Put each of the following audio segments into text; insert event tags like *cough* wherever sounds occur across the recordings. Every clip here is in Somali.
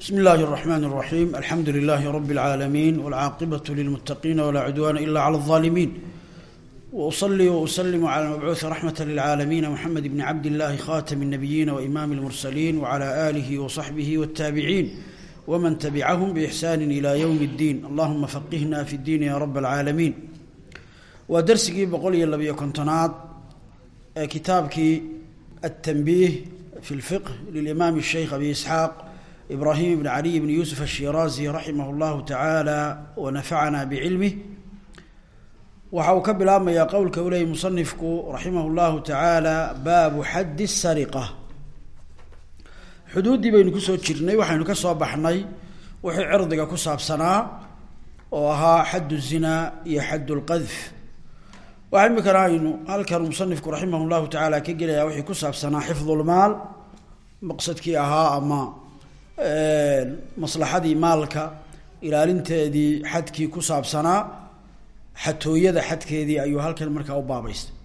bsmi اllahi الرحmn الرaحيم alxamdu لlh رb العaalمين والcaaqibaة للمتقين وlا cdوان إlا عlى الظالمين وأصلي وأsلم عlى المبعوث رحمة للعاalمين محمد بن عبد الله خاتم النبيين وإmام المرسلين وعlى آله وصحبه والتابعين وmن تبعهم بإحسان إلى يوم الدين اللهma فقهna في الدين yا رب العاalمين waa dersigii boqol iyo labiyo kontonaad ee kitaabkii التنبيه في الفقه للإmام الشhيخ أبي إسحاaq ibrahim bn caliy bn yuusuf ashiraazi raximah اllahu tacaala wanafacana bicilmih waxa uu ka bilaabmayaa qowlka u leeyay musanifku raximah اllahu tacaala baabu xaddi sariqa xuduuddii baynu ku soo jirnay waxaynu ka soo baxnay wixii cirdiga ku saabsanaa oo ahaa xaddu zinaa iyo xaddu lqadf. Waxa imikana aynu halkan musanifku raximah llahu tacaala ka gelayaa wixii ku saabsanaa xifdulmaal maqsadkii ahaa maslaxadii maalka ilaalinteedii xadkii ku saabsanaa xatooyada xadkeedii ayuu halkan markaa u baabaystay.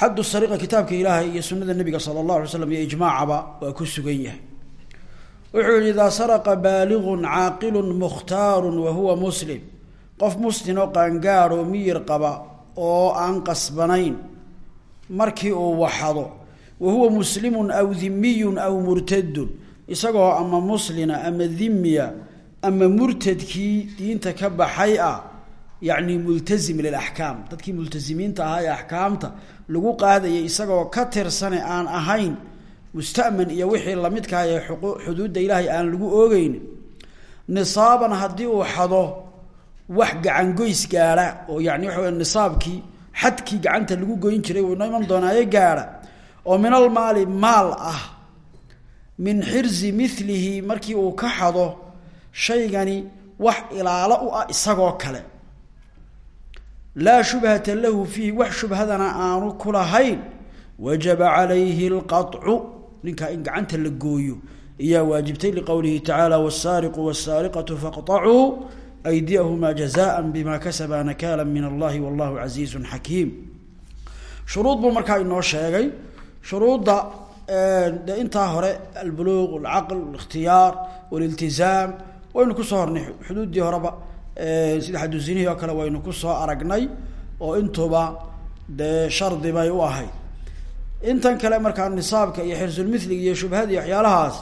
Xaddu sariqa kitaabka ilaahay iyo sunada nabiga sala allah alay iyo ijmaacaba waa ku sugan yahay. Wuxuu yihi idaa saraqa baaligun caaqilun mukhtaaru wa huwa muslim. Qof muslim oo qaangaad oo miyir qaba oo aan qasbanayn markii uu waxado wa huwa muslimun aw dhimiyun aw murtadun isagoo ama muslina ama dhimiya ama murtadkii diinta ka baxay ah yacni multazim lilaxkaam dadkii multazimiinta ahaa ee axkaamta lagu qaadayay isagoo ka tirsane aan ahayn musta'man iyo wixii lamidkaha ee xuduudda ilaahay aan lagu oogeynin nisaaban haddii uu xado wax gacangoys gaadha oo yani waxa wey nisaabkii xadkii gacanta lagu goyn jiray wuu inoo iman doonaaye gaadha oo min almaali maal ah min xirsi milihi markii uu ka xado shaygani wax ilaalo u ah isagoo kale. Laa shubhata lahu fiihi wax shubhadana aanu kulahayn lahayn. Wajaba calayhi alqaطcu ninkaa in gacanta la gooyo iyaa waajibtay liqowlihi tacaala wasaariqu wasaariqatu faqطacuu aydiyahumaa jazaa bima kasabaa nakaala min allahi wallahu casiizu xakiim. Shuruud buu markaa inoo sheegay. Shuruudda de intaa hore albuluq alcaql alikhtiyaar waliltizaam waynu ku soo hornay xuduuddii horeba. Sida xaduzinihii oo kale waynu ku soo aragnay oo intuba dee shardi bay u ahayd. Intan kale markaa nisaabka iyo xirsulmithliga iyo shubhadii waxyaalahaas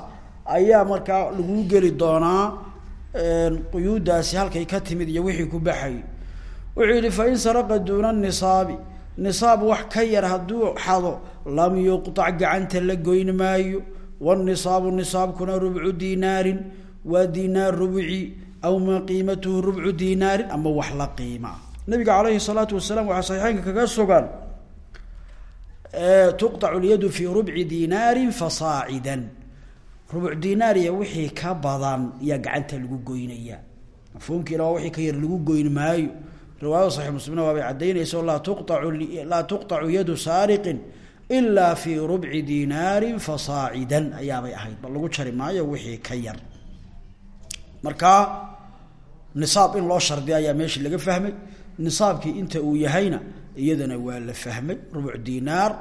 ayaa markaa lagu geli doonaa quyuuddaasi halkay ka timid iyo wixii ku baxay. Wuxuu yihi fain saraqa duuna nisaabi nisaab wax ka yar hadduu xado lam yuqطac gacanta la goyn maayo wاnisaabu nisaabkuna rubcu dinaarin waa dinaar rubci aw ma qiimatuhu rubcu dinaarin ama wax la qiima nabiga alayhi الsalaatu wasalaam waxaa saxiixeynka kaga sugan tuqطac اlyadu fi rubci dinaari fasaacida rubuc dinaar iyo wixii ka badan yaa gacanta lagu goynaya mafhuumkiina waa wixii ka yar lagu goyn maayo riwaayada saxiix muslimna waabay caddaynaysa laa tuqacu laa tuqطacu yadu saariqin ilaa fii rubci dinaarin fasaacidan ayaabay ahayd bal lagu jari maayo wixii ka yar. Marka nisaab in loo shardiya ayaa meeshii laga fahmay. Nisaabkii inta uu yahayna iyadana waa la fahmay. Rubuc dinaar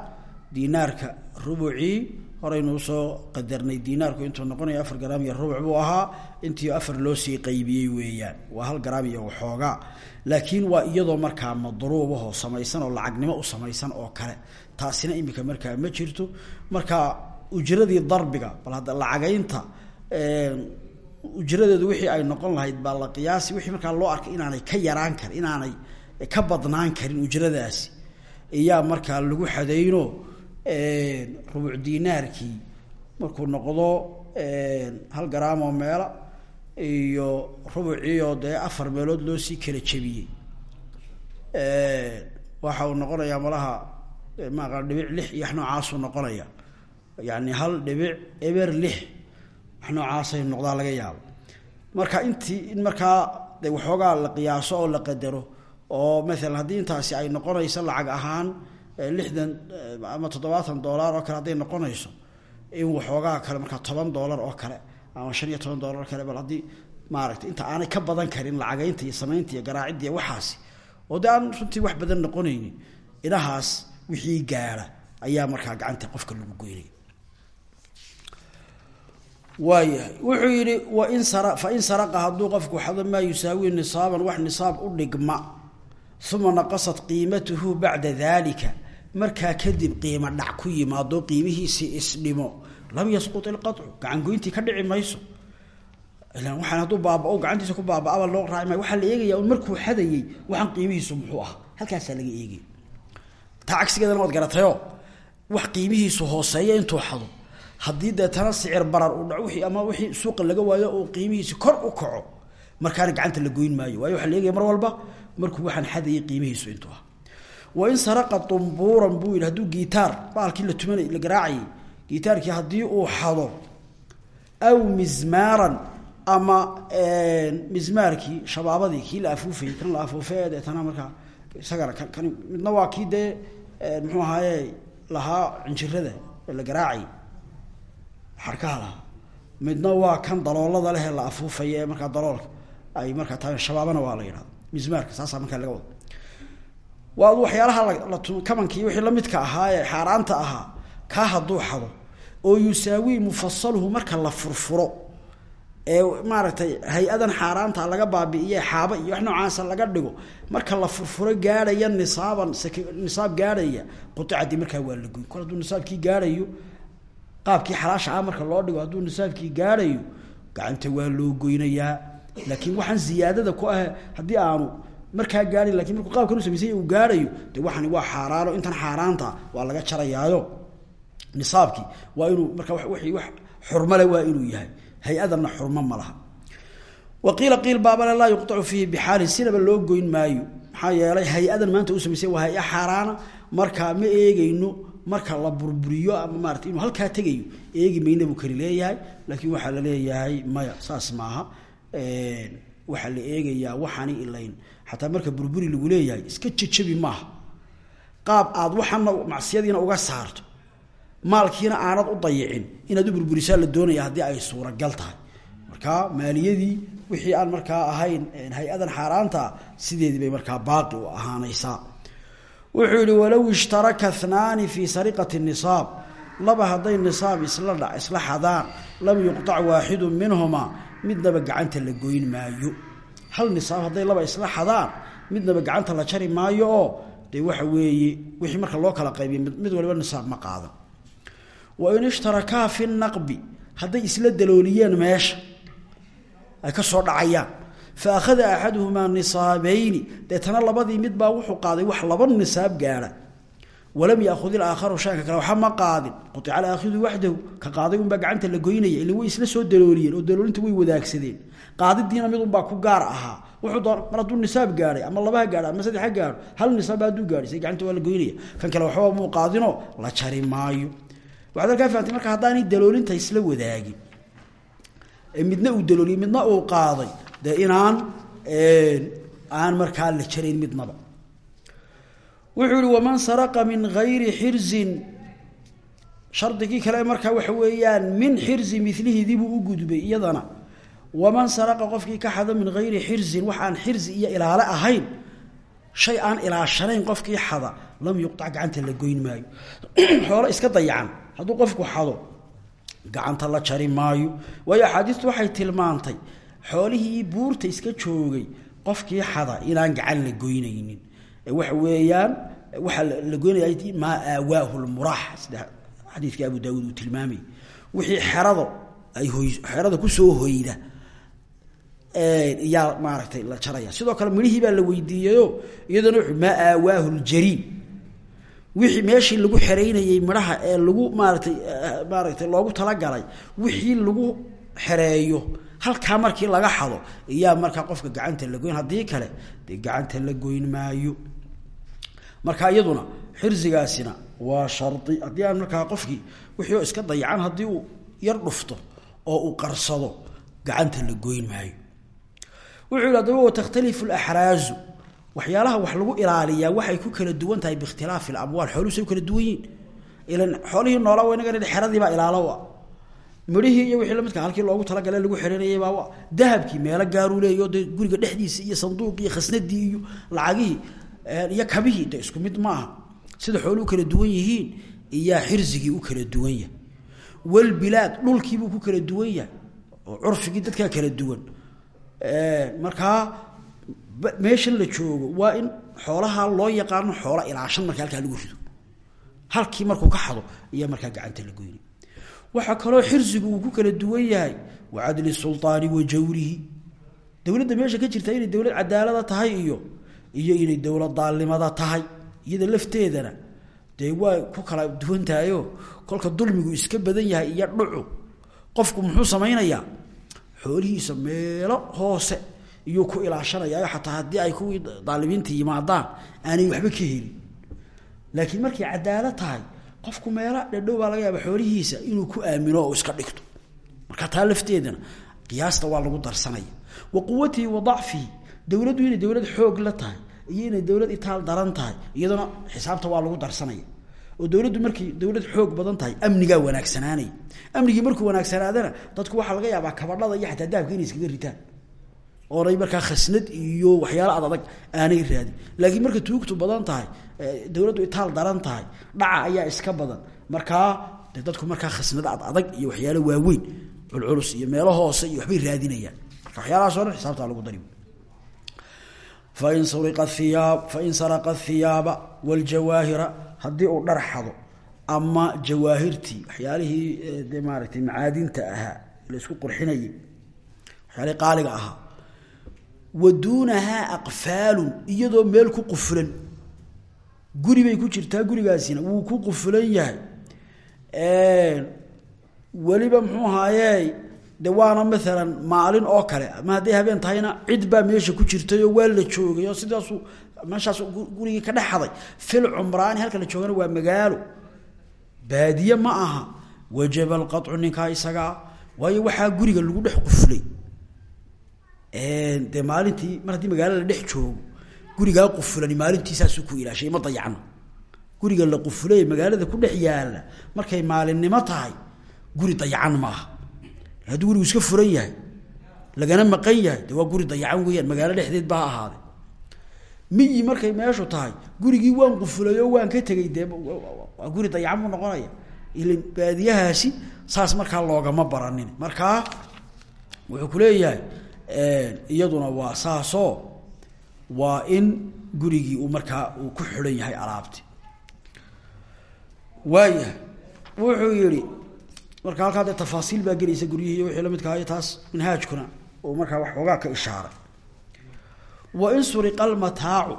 dinaarka rubucii horaynu u soo qadarnay dinaarku intuu noqonayo afar garaam iyo rubuc buu ahaa. Intii afar loo sii qaybiyey weeyaan. Waa hal garaam iyo waxoogaa laakiin waa iyadoo markaa madruubahoo samaysan oo lacagnimo u samaysan oo kale. Taasina imika markaa ma jirto. Marka ujradii darbiga bal hadda lacagaynta ujradeedu wixii ay noqon lahayd baa la qiyaasi. Wixii markaa loo arkay inaanay ka yaraan karin inaanay ka badnaan karin ujradaasi. Iyaa markaa lagu xadayno rubuc dinaarkii. Markuu noqdo hal garaam oo meela iyo rubuciioo dee afar meelood loo sii kala jebiyey. Waxa uu noqonayaa malaha maaqa dhibic lix iyo wax noocaasuu noqonaya yani hal dhibic eber lix wax noocaasay noqdaa laga yaabo marka intii in markaa de waxoogaa la qiyaaso oo la qadaro oo maalan haddii intaasi ay noqonayso lacag ahaan lixdan ama toddobaatan dollar oo kale hadday noqonayso in waxoogaa kale markaa toban dollar oo kale ama shan iyo toban dollar oo kale bal haddii maaragtay inta aanay ka badan karin lacagaynta iyo samaynta iyo garaacidda iyo waxaasi. Oo de aan runtii wax badan noqonaynin inahaas wixii gaara ayaa markaa gacanta qofka lagu goynaya. Waayahay wuxuu yidhi wain sara fain saraqa hadduu qofku xado maa yusaawi nisaaban wax nisaab u dhigma. Uma naqasat qiimatuhu bacda dalika markaa kadib qiimo dhac ku yimaado qiimihiisii isdhimo lam yasqut ilqacu gacangoyntii ka dhici mayso. Ilan waxaan hadduu baabao gacantiisa ku baaba-aba loo raaci maayo la eegaya un markuu xadayey waxaan qiimihiisu muxuu ah halkaasaa laga eegaya taa cagsigeedana garatayo wax qiimihiisu hooseeya intuu xado. Haddii deetana sicir barar uu dhaco wii ama wixii suuqa laga waayo oo qiimihiisi kor u kaco markaana gacanta la goyn maayo. Waayo waxaa la eegaya mar walba markuu waxaan xadayay qiimihiisu intuu ah wain saraqa dumbuuran buu yidhi hadduu gitaar baalkii la tumanay la gitaarkii haddii uu xado aw mizmaaran ama mizmaarkii shabaabadii kii la kan la afuufee deetana markaa isagana midna waa kii dee muxuu ahaaye lahaa cinjirada la garaacayay xarkaha midna waa kan daloolada leh la afuufaya ee daloolka ay markaa tahay shabaabana waa la yidhahda mizmaarka saasaa markaa laga wada. Waa waxyaalaha la kamankii wixii lamidka ahaa ee xaaraanta ahaa kaa hadduu xado oo yusaawii mufasaluhu marka la furfuro ee maaragtay hay'adan laga baabi'iye xaaba iyo wax noocaasa laga dhigo marka la furfuro gaadhaya nisaaban nisaab gaadhaya quicadii markaa waa la goyn. Kol hadduu nisaabkii gaadhayo qaabkii xalaasha ah marka loo dhigo hadduu nisaabkii gaadhayo gacanta waa loo goynayaa. Laakiin waxaan ziyaadada ku ah haddii aanu markaa gaadhin laakiin markuu qaabkan u samaysay uu gaadhayo de waxani waa xaaraano intan xaaraanta waa laga jarayaayo nisaabkii waa inuu marka wii wax xurmale waa inuu yahay. Hay'adanna xurmo ma laha. Wa qiila qiil baabale laa yuqtacu fiihi bixaalin sinaba loo goyn maayo. Maxaa yeelay hay'adan maanta u samaysay waa hay'a xaaraana. Ma eegeyno marka la burburiyo ama maarata inuu halkaa tegayo eegi mayna buu kani leeyahay. Laakiin waxaa la leeyahay maya saas maaha. Waxaa la eegayaa waxaani ilayn. Xataa marka burburi lagu leeyahay iska jejabi maaha. Qaab aad waxana macsiyadiina uga saarto maalkiina aanad u dayicin inaad u burburisaa la doonaya haddii ay suuragal tahay. Marka maaliyadii wixii aan markaa ahayn hay'adan xaaraanta sideedii bay markaa baaqi u ahaanaysaa. Wuxuu yihi walow ishtaraka hnaani fii sariqati nisaab. Laba hadday nisaab isla dha isla xadaan lam yuqtac waaxidu minhumaa midnaba gacanta la goyn maayo. Hal nisaab hadday laba isla xadaan midnaba gacanta la jari maayo oo dee waxa weeye wixii marka loo kala qaybiya mid waliba nisaab ma qaadan wain ishtarakaa fi naqbi. Hadday isla dalooliyeen meesha ay ka soo dhacayaan. Fa akhada axaduhumaa nisaabayni deetana labadii midbaa wuxuu qaaday wax laba nisaab gaadha walam yaakhud ilaakharu shaanka kale waxa ma qaadin. Qutica alaakhidu waxdahu ka qaaday unbaa gacanta la goynaya ila way isla soo dalooliyeen oo daloolinta way wadaagsadeen. Qaadidiina mid unbaa ku gaar ahaa. Mar hadduu nisaab gaadhay ama labaha gaadho ama saddexa gaadho hal nisaab hadduu gaadhay say gacanta waa la kan kale waxba muu qaadinoo la jari waxaad halkaa fahamtay marka haddaanay daloolinta isla wadaagin. Midna uu dalooliyey midna uu qaaday. Dee inaan aan markaa la jarayn midnaba. Wuxuu yihi waman saraqa min gayri xirzin shardigii kale markaa waxa weeyaan min xirzi milihidiibuu u gudbay iyadana. Waman saraqa qofkii ka xado min gayri xirzin wax aan xirzi iyo ilaale ahayn shay aan ilaashanayn qofkii xada lam yuqtac gacanta la goyn maayo. *clears throat* Xoolo iska dayacan hadduu qofku xado gacanta la jari maayo. Waayo axaadiistu waxay tilmaantay xoolihii buurta iska joogay qofkii xada inaan gacan la goynaynin. Waxa weeyaan waxaa la goynaya maa aawaahu lmuraax sida xadiidkii abu daawuud uu tilmaamay. Wixii xerado ay xerada ku soo hoyda iyaa maaragtay la jaraya sidoo kale midhihii baa la weydiiyeyo iyadana maa aawaahu ljariin wixii meeshii lagu xereynayey midhaha ee lagu maaratay maaragtay loogu talagalay wixii lagu xereeyo halkaa markii laga xado iyaa markaa qofka gacanta la goyn. Haddii kale dee gacanta la goyn maayo. Marka iyaduna xirsigaasina waa shardi. Haddii aan markaa qofkii wixii iska dayacan haddii uu yar dhufto oo uu qarsado gacanta la goyn maayo. Wuxuu yihi adaba watakhtalifu alaxraazu waxyaalaha wax lagu ilaaliyaa waxay ku kala duwan tahay biikhtilaafi alamwaal xooluhusay u kala duwan yihiin ilan xoolihii noola wa inaga xeradiibaa ilaalo a midhihii iyo wixii lamidka halkii loogu talagale lagu xeranayay baa dahabkii meelo gaaruu leeyo guriga dhexdiisa iyo sanduuqii khasnadii iyo lacagihii iyo kabihii de isku mid maaha. Sida xooluhu kala duwan yihiin iyaa xirsigii u kala duwan yahay. Walbilaad dhulkiibuu ku kala duwan yahay. Oo curfigii dadkaa kala duwan. Markaa meeshan la joogo waa in xoolaha loo yaqaano xoola ilaashan marka halkaa lagu rido. Halkii markuu ka xado ayaa markaa gacanta la goyni waxaa kaloo xirsigu uu ku kala duwan yahay wa cadli sulطaani wa jawrihi. Dowladda meesha ka jirta inay dowlad cadaalada tahay iyo iyo inay dowlad daalnimada tahay iyada lafteedana dee waa ku kala duwan tahayo. Kolka dulmigu iska badan yahay iyo dhucu qofku muxuu samaynayaa? Xoolihiisa meelo hoose iyuu ku ilaashanayaayo xataa haddii ay kuwii daalimiinta yimaadaan aanay waxba ka helin. Laakiin markay cadaalad tahay qofku meelo dhadhow baa laga yaaba xoolihiisa inuu ku aamino oo iska dhigto. Marka taa lafteedana qiyaasta waa lagu darsanaya. Wa quwatihi wa dacfihi dowladdu inay dowlad xoog la tahay iyo inay dowlad itaal daran tahay iyaduna xisaabta waa lagu darsanaya. Oo dowladdu markay dowlad xoog badan tahay amnigaa wanaagsanaanaya amnigii markuu wanaagsanaadana dadku waxaa laga yaabaa kabadhada iyo xataa dahabka inay iskaga ritaan oonay markaa khasnad iyo waxyaalo ad aanay raadin. Laakiin marka tuugtu badan tahay dowladdu itaal daran tahay dhaca ayaa iska badan. Markaa de dadku markaa khasnad ad iyo waxyaalo waaweyn culculus iyo meelo hoose iyo waxbay raadinayaan. Marka waxyaalahaas o dhan xisaabtaa lagu dari fain suriqa hiyaab fain saraqa hiyaaba wljawaahira haddii uu dhar xado ama jawaahirtii waxyaalihii de maaragtay macaadinta ahaa la isku qurxinayay waxyaalihii qaaliga ahaa wa duunahaa aqfaalun iyadoo meel ku qufulan guri bay ku jirtaa gurigaasina wuu ku qufulan yahay. Weliba muxuu ahaaye de waana maalan maalin oo kale. Ama hadday habeen tahayna cid baa meesha ku jirtay oo waa la joogay oo sidaasu meeshaas gurigii ka dhex fil cumraani halka la joogana waa magaalo. Baadiye ma aha. Wajaba alqacu ninkaa isagaa waayo waxaa guriga lagu dhex qufulay dee maalintii mar haddii magaalo la dhex joogo gurigaa qufulani maalintiisaasuu ku ilaashay ma dayacno. Guriga la qufulay magaalada ku dhex yaalla markay maalinimo tahay guri dayacan maaha haddii gurigu iska furan yahay lagana maqan yahay de waa guri dayacan weeyaan magaalo dhexdeed ba ha ahaade miyi markay meeshu tahay gurigii waan qufulay oo waan ka tegey dee waa guri dayacan buu noqonaya. Ila baadiyahaasi saas markaa loogama baranin. Markaa wuxuu kuleeyahay iyaduna waa saasoo waa in gurigii uu markaa uu ku xidhan yahay alaabti. Waayahay wuxuu yihi marka halkaa dee tafaasiil baa gelaysa guryihii iyo wixii lamidka ahayo taas minhaajkuna uu markaa wax xoogaa ka ishaaray wa in suriqa almataacu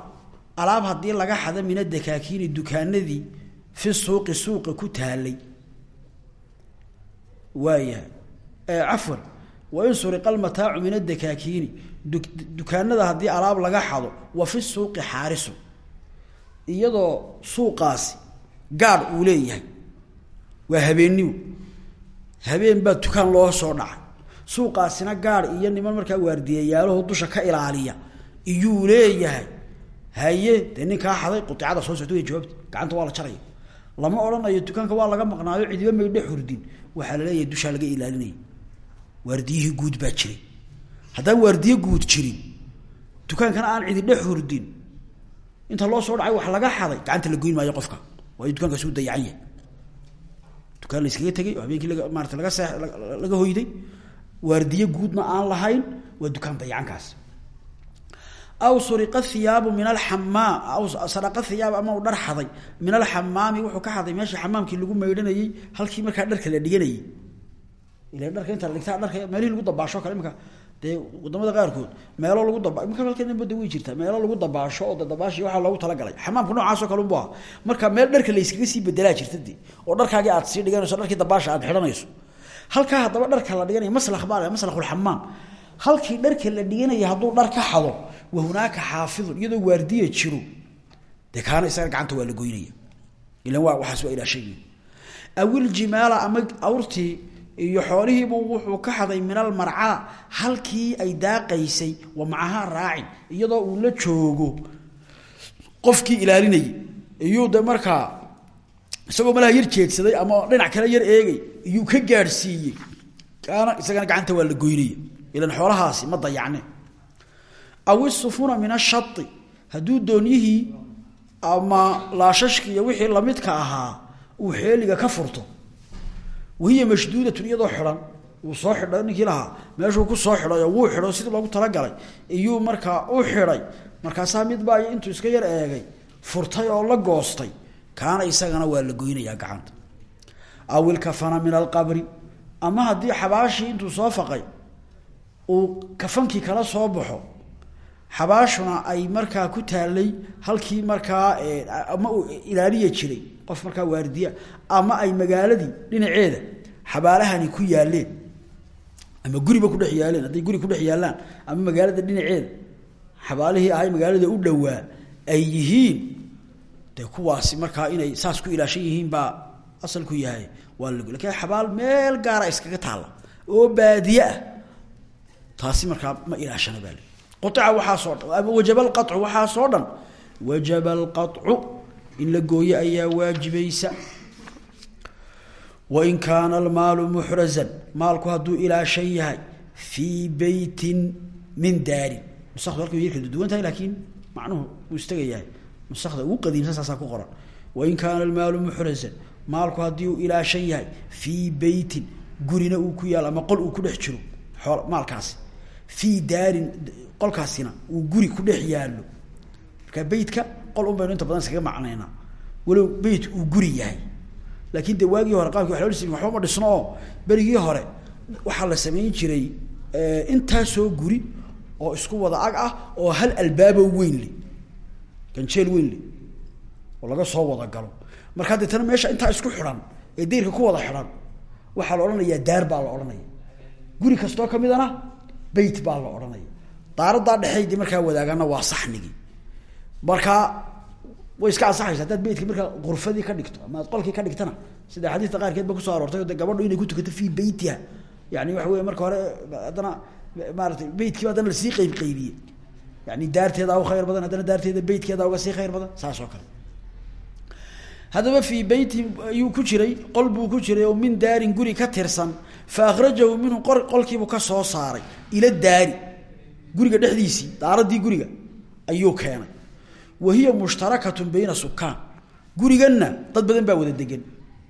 alaab haddii laga xada min adakaakiini dukaanadii fi suuqi suuqa ku taalay waayahay cafwan wa in suriqa almataacu min adakaakiini dukaanada haddii alaab laga xado wa fi suuqi xaarisu. Iyadoo suuqaasi gaadh uu leeyahay waa habeennimo habeen baa dukaan loo soo dhacay. Suuqaasina gaadh iyo niman markaa waardiyayaalaho dusha ka ilaaliya. Iyuu leeyahay haye dee ninkaa xaday quicada soo socta way jawaabta gacanta waa la jaraya. Lama odhanayo dukaanka waa laga maqnaayo cidiba may dhex hurdin. Waxaa la leeyahay dushaa laga ilaalinaya waardiyihii guud baa jiray. Haddaan waardiye guud jirin dukaankana aan cidi dhex hurdin inta loo soo dhacay wax laga xaday gacanta la goyn maayo qofka waayo dukaankaas uu dayacan yahay. Dukaan la iskaga oo habeenkii laga maarata laga see laga hoyday waardiye guudna aan lahayn waa dukaan dayacankaas. Aw suriqa hiyaabu min alxamaam aw saraqa hiyaab ama dhar xaday min alxamaami wuxuu ka xaday meesha xamaamkii lagu maydhanayey halkii markaa dharka la dhiganayey ila dharka inta la dhigtaa dharka meelihii lagu dabaasho kale imika dee waddamada qaarkood meelo lagu daba imika halkeena bada way jirtaa meelo lagu dabaasho oo dabaashi waxaa loogu talagalay. Xamaamka noocaasoo kale unbu aha marka meel dharka la iskaga sii bedelaa jirta dee oo dharkaagii aad sii dhiganayso dharkii dabaasha aad xidhanayso halkaa haddaba dharka la dhiganaya maslak baa maslakulxamaam halkii dharka la dhiganaya hadduu dhar ka xado wa hunaaka xaafidun iyadoo waardiya jiro. Dee kaana isaga gacanta waa la goynaya. Ilan waa waxaas waa ilaashay. Awiljimaala ama awrtii iyo xoolihiibu wuxuu ka xaday min almarcaa halkii ay daaqaysay wa macahaa raacin iyadoo uu la joogo. Qofkii ilaalinayay iyuu de markaa isagoo malaha yar jeedsaday ama dhinac kale yar eegay iyuu ka gaadhsiiyey. Kaana isagana gacanta waa la goynaya ilan xoolahaasi ma dayacne. Aw isufuna min ashai hadduu doonyihii ama laashashki iyo wixii lamidka ahaa uu xeeliga ka furto wahiya mashduudatun iyadoo xidhan uu soo xidhay ninkii lahaa meeshuu ku soo xidhay oo wuu xidho sidii loogu talagalay iyuu markaa u xidhay markaasaa mid baa intuu iska yar eegay furtay oo la goostay kaana isagana waa la goynayaa gacanta aw ilkafana min alqabri ama haddii xabaashii intuu soo faqay uu kafankii kala soo baxo xabaashuna ay markaa ku taalay halkii markaa ama uu ilaaliya jiray qof markaa waardiya ama ay magaaladii dhinaceeda xabaalahani ku yaaleen ama guriba kudhex yaaleen hadday guri kudhex yaallaan ama magaalada dhinaceeda xabaalihii ahay magaalada u dhowaa ay yihiin dee kuwaasi markaa inay saas ku ilaashan yihiin baa asalku yahay waa la laakiin xabaal meel gaara iskaga taalla oo baadiye ah taasi markaa ma ilaashana baa li qutica waxaasoo dhan wajaba alqacu waxaasoo dhan wajaba alqacu in la gooyo ayaa waajibaysa. Wain kaana almaalu muxrazan maalku hadduu ilaashan yahay fii beytin min daarin. Nusakdu halka way kala duwan tahay laakiin macnuhu uu istaga yahay. Nusakda ugu qadiimsan saasaa ku qoran. Wain kaana almaalu muxrazan maalku haddii uu ilaashan yahay fii beytin gurina uu ku yaalo ama qol uu ku dhex jiro ool maalkaasi. Fii daarin qolkaasina uu guri ku dhex yaallo. Markaa beytka qol un baynu inta badan iskaga macnaynaa walow beyt uu guri yahay. Laakiin de hore qaabki wa dhisi waxba ma dhisno. Oo hore waxaa la samayn jiray intaasoo guri oo isku wada ag ah oo hal albaabo weyn le ganjeel weyn le oo soo wada galo. Markaa deetana meesha intaa isku xidhan ee dayrka ku wada xidhan waxaa la odhanayaa daar baa la odhanaya. Guri kastoo kamidana beyt baa la odhanaya. Daaradaa dhexeydi markaa wadaagana waa saxnigii markaa way iska ansaxaysa haddaad beytka markaa urfadii ka dhigto ama ad ka dhigtana sida xadiista qaarkeed ba ku soo aroortay gabadhu inay ku tukato fii beytiha yani waxa wey marka hore haddana maaratay beytkiiba haddana la sii qeyb qeybiye yani daarteeda u khayr badan haddana daarteeda beytkeeda uga sii khayr badan saas oo kale. Haddaba fii beyti ayuu ku jiray qol ku jiray oo min daarin guri ka tirsan fa akhrajahu minhu qor qolkiibuu ka soo saaray ila daari. Guriga dhexdiisii daaradii guriga ayuu keenay wa hiya mushtarakatun bayna sukaan guriganna dad badan baa wada degan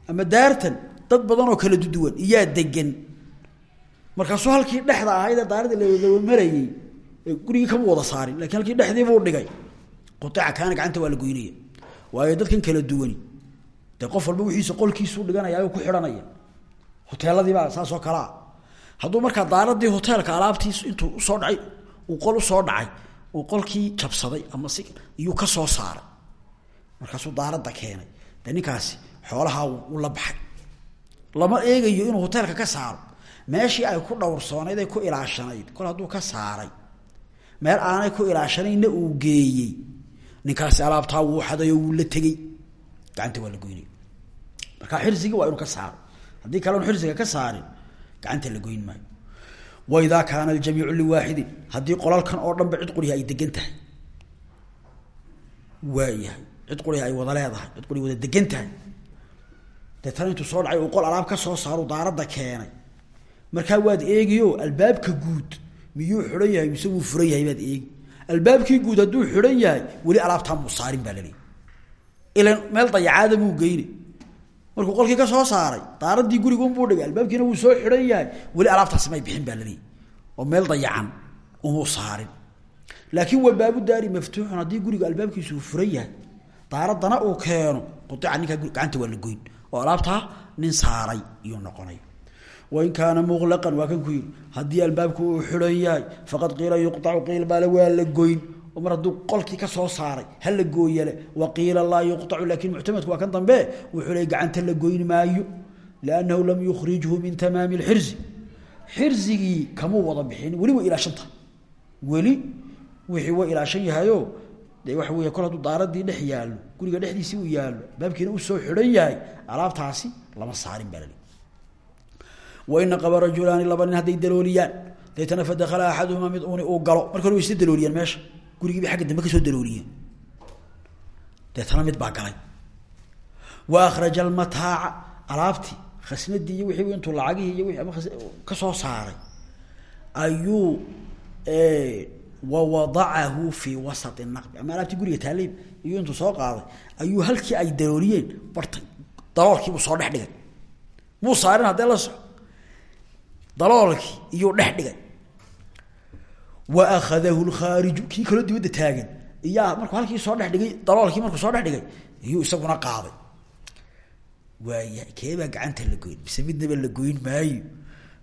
ama daartan dad badan oo kala duwan iyaa degan markaasuu halkii dhexda ahayd ee daaradii lawada marayey gurigii kama wada saarin lakiin halkii dhexdiibuu dhigay qutica kaana gacanta waa la goynaya waayo dadkan kala duwani de qof walba wiiisa qolkiisuu dhiganaya ku xidhanaya hoteeladiibaa saasoo kalea hadduu markaa daaradii hoteelka alaabtiis intuu u soo dhacay uu qol u soo dhacay uu qolkii jabsaday ama si iyuu ka soo saaray. Markaasuu daaradda keenay. De ninkaasi xoolahaa u la baxay. Lama eegayo inuu hoteelka ka saaro. Meeshii ay ku dhowrsoonayd ay ku ilaashanayd kol hadduu ka saaray. Meel aanay ku ilaashanayna uu geeyey. Ninkaasi alaabtaa wuu xadayo wuu la tegey. Gacanta waa la goynay. Markaa xirsigii waa inuu ka saaro. Haddii kale xirsiga ka saarin gacanta la goyn maayo waidaa kaana aljamiicu liwaaxidin haddii qolalkan oo dhan ba cid qurihi ay degan tahay waayahay cid qurihi ay wada leedahay cid qurihi wada degan tahay deetana soo dhacay uu qol alaab ka soo saaru daaradda keenay markaa waad eegiyo albaabka guud miyuu xidhan yahay mise wuu furan yahay baad eegi albaabkii guud hadduu xidhan yahay weli alaabtaa muu saarin baa laleeyahy ilan meel dayacaada buu geyne markuu qolkii ka soo saaray daaradii gurigunbuu dhigay albaabkiina wuu soo xidhan yahay. Weli alaabtaasi may bixin baa oo meel dayacan umuu saarin. Laakiin waa baabu daari maftuuxun. Haddii guriga albaabkiisu uu furan yahay daaraddana uu keeno qutica ninkaa gacanta waa la goyn. Oo alaabtaa nin saaray iyuu noqonay. Wain kaana muqlaqan waa kan ku yidhi haddii albaabku uu xidhan yahay faqad qiila yuqacu qiil baale oo mar hadduu qolkii ka soo saaray ha la gooyale wa qiila laa yuqacu laakiin muctamadku waa kan dambe wuxuu leey gacanta la goyn maayo liannahu lam yukhrijhu min tamaami lxirzi xirsigii kamuu wada bixin weli way ilaashanta weli wixii wa ilaashan yahayo dee waxa wey kol hadduu dhex yaallo guriga dhexdiisii uu yaallo albaabkiina uu soo xidhan yahay alaabtaasi lama saarin baa lali waina qaba rajulaani laba nin hadday dalooliyaan deetana fadakala axaduhumaa mid galo. Marka hore way isla meesha gurigiiba agga dambe ka soo dalooliyeen deetana mid baa galay. Wa akhraja almataaca alaabtii khasnadii wixii intuu lacagihii iyo wii ka soo saaray. Ayuu wawadacahu fii wasati naqbi. Ama alaabtii guriga taaleyn iyo intuu soo qaaday ayuu halkii ay dalooliyeen bartay daloolkiibuu soo dhex dhigay. Muu saarin haddee la soco dhex dhigay wa akhadahu lkhaariju kii kaloo dibadda taagan iyaa markuu halkii soo dhex dhigay daloolkii markuu soo dhex dhigay iyuu isaguna qaaday waaya keebaa gacanta la goyn mise midnaba la goyn maayo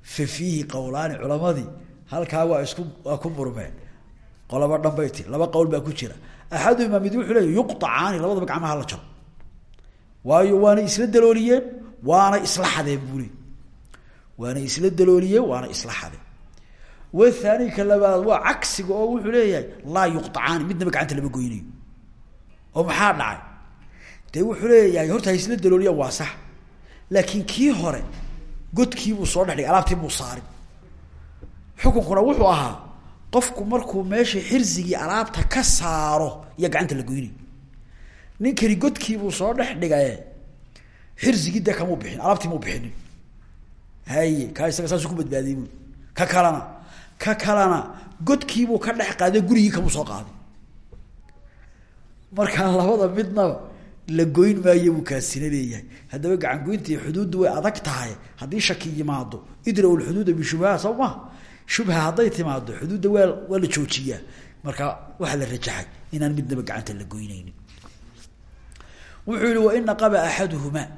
fa fiihi qowlaani culamadii halkaa waa isku waa ku murmeen qolaba dhanbay ti laba qowl baa ku jira axaduhumaa mid wuxuu leeya yuqacaani labadaba gacmaha la jaro waayo waana isla dalooliyeen waana isla wathani ka labaad waa cagsiga oo wuxuu leeyahay laa yuqacaani midnaba gacanta lama goynayo. Oo maxaa dhacay? Dee wuxuu leeyahay horta ha isla dalooliyaan waa sax. Laakiin kii hore godkiibuu soo dhex dhigay alaabtii buu saarin xukunkuna wuxuu ahaa qofku markuu meesha xirsigii alaabta ka saaro iyo gacanta la goynayo. Ninkani godkiibuu soo dhex dhigaye xirsigii dee kamuu bixin alaabtii muu bixinin. Haye kaa isaga saasuu ku badbaadiyey ka kalena ka kalena godkiibuu ka dhex qaaday gurigii kamuu soo qaaday. Markaa labada midnaba la goyn maayo buu kaasina leeyahay. Haddaba gacan goyntii xuduuddu way adag tahay. Haddii shaki yimaado idraw lxuduuda bishubaha soo shubha hadday timaado xuduudda waa waa la marka waxaa la rajaxay inaan midnaba gacanta la goynaynin. Wuxuu yihi wain naqaba axaduhumaa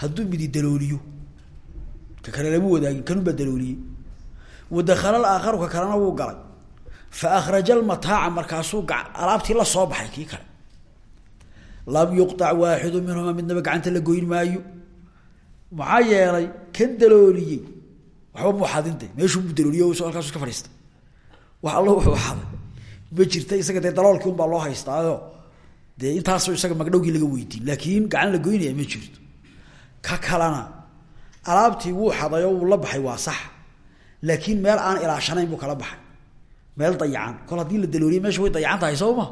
hadduu midi dalooliyo. Ka kale lama wadaagin kanunbaa dalooliyey wadakala aakharu ka kalena wuu galay fa akhraja almataaca markaasuu alaabtii la soo baxay kii kale lam yuqطac waaxidu minhuma midnaba gacanta la goyn maayo maxaa yeelay kan dalooliyey waxba muu xadinte meeshuu mu dalooliye halkaasu iska fadhiistay wax allo wuxuu xaday ma jirta isaga dee daloolkii un baa loo haystaayo dee intaasoo isaga magdhowgii laga weydiin laakiin gacan la goynaya ma jirto ka kalena alaabtii wuu xaday oo wuu waa sax laakiin meel aan ilaashanayn buu kala baxay. Meel dayacan kol haddii la dalooliye meesha way dayacan tahay soo ma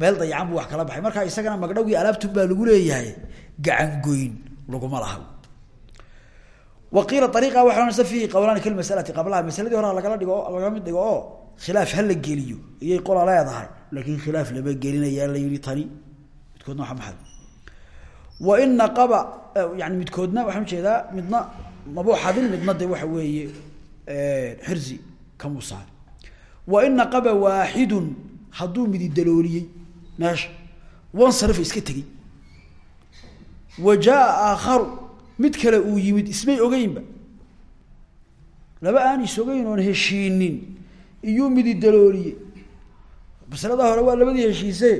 meel dayacan buu wax kala baxay. Markaa isagana magdhowgii alaabtun baa lagu leeyahay gacan goyn laguma laha. Wa qiila ariiqa waxa ohanaysa fiihi qowlaani kal masalati. Qablaha masaladii hore lagala dhigo lagala mid dhigo oo khilaaf ha la geliyo. Iyay qola leedahay laakiin khilaaf lama gelinayaa la yihi tani. Midkoodna waa maxay wa in naqaba yani midkoodna waxaan u jeedaa midna mabuu xadin midna de waxa weeye xirsi kamuu saari wa in naqaba waaxidun hadduu midi dalooliyey meesha wansarifa iska tegey. Wa jaa aakharu mid kale uu yimid ismay ogeynba. Laba aan is ogeyn oon heshiinin iyuu midi dalooliyey. Masalada hore waa labadii heshiise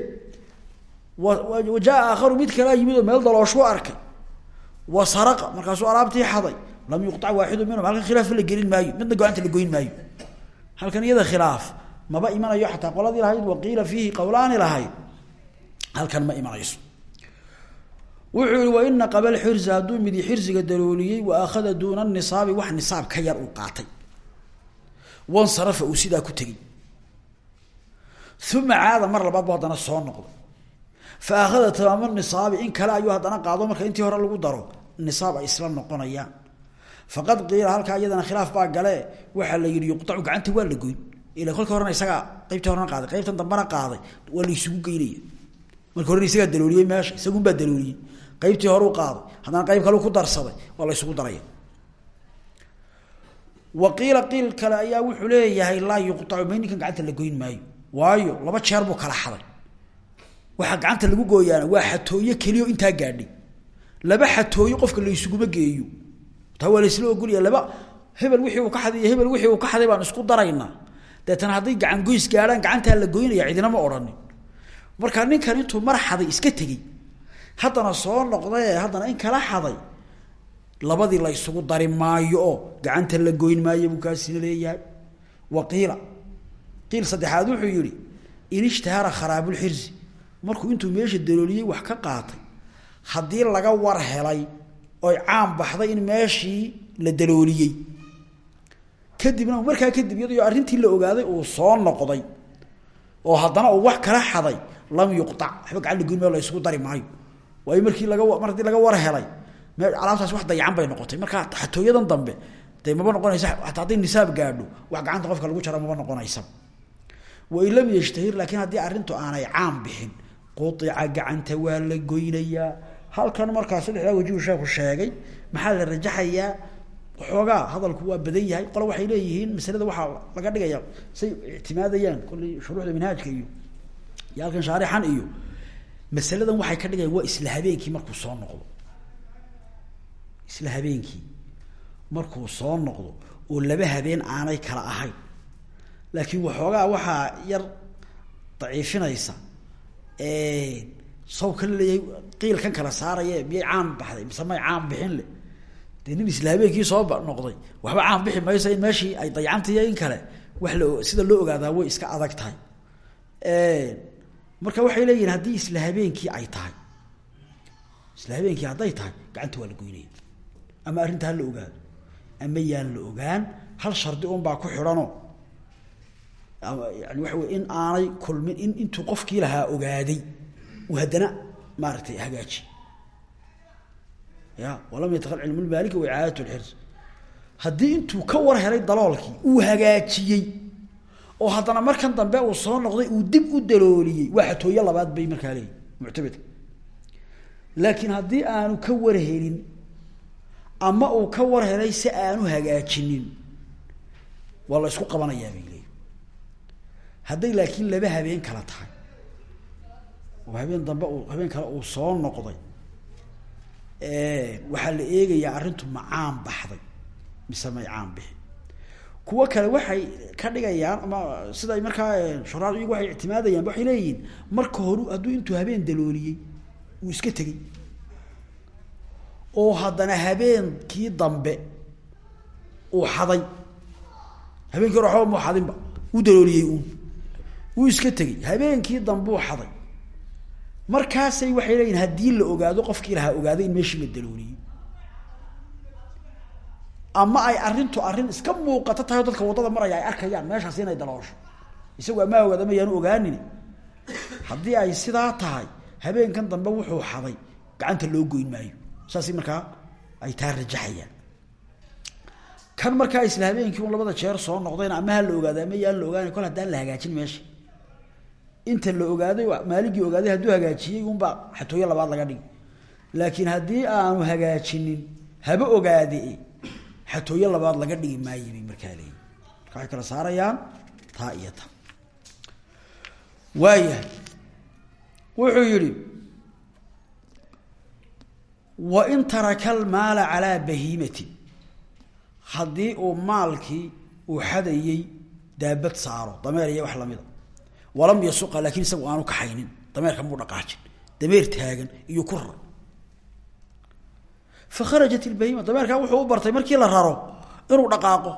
wa jaa aakharu mid kalea yimid oo meel dalooshuu arkay wa saraqa markaasuu alaabtii xaday lam yuqطac waaxidu minhum. Halkan khilaaf la gelin maayo midna go'aanta la goyn maayo. Halkan iyada khilaaf maba imanayo xataa qoladii lahayd waqiila fiihi qowlaani lahayd. Halkan ma imanayso. Wuxuu yihi wain naqaba lxirza hadduu midi xirsiga dalooliyey wa akhada duuna nisaabi wax nisaab ka yar uu qaatay. Wansarafa uu sidaa ku tegey. Uma caada mar labaad bu haddana soo noqdo. Fa akhada tamaama nisaabi in kale ayuu haddana qaado marka intii hore lagu daro. Nisaab ay faqad qiila halkaa iyadana khilaaf baa gale. Waxaa la yihi yuqacu gacanta waa la goyn. Ila kolka horena isagaa qaybtii horena qaaday. Qaybtan dambena qaaday. Waa la isugu geynaya. Marka horena isagaa dalooliyey meesha isagunbaa dalooliyey. Qaybtii horeu qaaday. Haddana qayb kale ku darsaday waa la isugu daraya. Wa qiila qiil kale ayaa wuxuu leeyahay laa yuqacu ma ninkan gacanta la goyn maayo. Waayo laba jeer buu kala xaday. Waxaa gacanta lagu gooyaana waa xatooyo keliyo intaa gaadhay laba xatooyo qofka la isuguma geeyo taa waa laisla ogolya laba. Hebel wixii uu ka xaday iyo wixii uu ka xaday baan isku daraynaa deetana hadday gacan goys gaadhaan gacantaa la goynaya cidina ma odhanin. Marka ninkan intuu mar iska tegey haddana soo noqdae haddana in kala xaday labadii la isugu dari maayo gacanta la goyn maayo buu kaasina leeyahay. Wa qiila. Qiil wuxuu yihi in ishtahara kharaabulxirsi markuu intuu meesha dalooliyey wax ka qaatay haddii laga war helay oy caan baxday in meeshii la dalooliyey. Kadibna markaa kadib iyadoo arrintii la ogaaday uu soo noqday oo haddana uu wax kala xaday lam yuqac waxba gacan lagoyn maayo la isugu dari maayo. Waayo markii laga mar laga war helay alaabtaas wax dayacan bay noqotay. Marka xatooyadan dambe dee noqonaysa hataa hadday nisaab gaadho wax gacanta qofka lagu jara maba noqonaysa. Wain lam yashtahir laakiin haddii arrintu aanay caan bixin quica gacanta waa la goynayaa halkan markaa saddexdaa wajihu sheeku sheegay maxaa la rajaxayaa waxoogaa hadalku waa badan yahay. Qole waxay leeyihiin masalada waxaa laga dhigaya say ictimaadayaan kolley shuruuxda minhaajka iyo iyo halkan shaarixan iyo masaladan waxay ka dhigayaan waa isla habeenkii markuu soo noqdo. Isla habeenkii markuu soo noqdo oo laba habeen aanay kala ahayn. Laakiin waxoogaa waxaa yar daciifinaysa sawka la leeyahay qiilkan kala saaraya miyay caan baxday mise may caan bixin le. Dee nin isla habeenkii noqday waxba caan bixi mayso in meeshii ay dayacantahiyo in kale wax la sida loo ogaadaa way iska adag tahay. Marka waxay leeyihiin haddii isla ay tahay isla habeenkii tahay gacanta waa la goynaya ama arrinta ha la ogaado ama yaan la ogaan hal shardi un baa ku xidhanoo yani waxa in aanay kulmin in intuu qofkii lahaa ogaaday haddana maaragtay hagaaji ya walam yataqal cilmu lmaaliki wa icaadat lxirs haddii intuu ka war helay daloolkii uu hagaajiyey oo haddana markan dambe uu soo noqday uu dib u dalooliyey waa xatooyo labaad bay markaa leeyihi muctabedka laakiin haddii aanu ka war helin ama uu ka war helay si aanu hagaajinin waa la isku qabanayaa bay leeyihi hadday laakiin laba habeen kala tahay habeen dambe uu habeen kale uu soo noqday waxaa la eegayaa arrintu ma caan baxday mise may caan bixin kuwo kale waxay ka dhigayaan ama siday markaa shuraad iyagu waxay ictimaadayaan waxay leeyihiin marka horu hadduu intuu habeen dalooliyey uu iska tegey. Oo haddana habeenkii dambe uu xaday habeenkii hore waxba muu xadinba uu dalooliyey uun wuu iska tegey. Habeenkii dambe uu xaday markaasay waxay leeyihiin haddii la ogaado qofkii lahaa ogaaday in meeshii la ama ay arrintu arrin iska muuqato tahay dadka waddada maraya ay arkayaan meeshaas inay daloosho. Isagu amaa ogaada ma yaanu ogaanin haddii ay sidaa tahay habeenkan dambe wuxuu xaday gacanta loo goyn maayo. Saasay markaa ay taa rajaxayaan. Kan markaa isla habeenkii labada jeer soo noqdayna ama ha la ogaada ama yaan la ogaani kol haddaan la hagaajin meesha inta la ogaaday maaligii ogaaday hadduu hagaajiyey unbaa xatooyo labaad laga dhigi laakiin haddii aanu hagaajinin haba ogaade xatooyo labaad laga dhigi maayo bay markaa leeyihiin marka waxay kala saarayaan taa iyo ta waayahay wuxuu yihi wain taraka almaala calaa bahiimatin. Haddii uu maalkii uu xadayey daabad saaro dameer iyo wax lamida walam yasuqa laakiin isagu aanu kaxaynin dameerka muu dhaqaajin. Dameer taagan iyo ku rar. Fakharajat ilbahima dameerkaa wuxuu u bartay markii la raro inuu dhaqaaqo.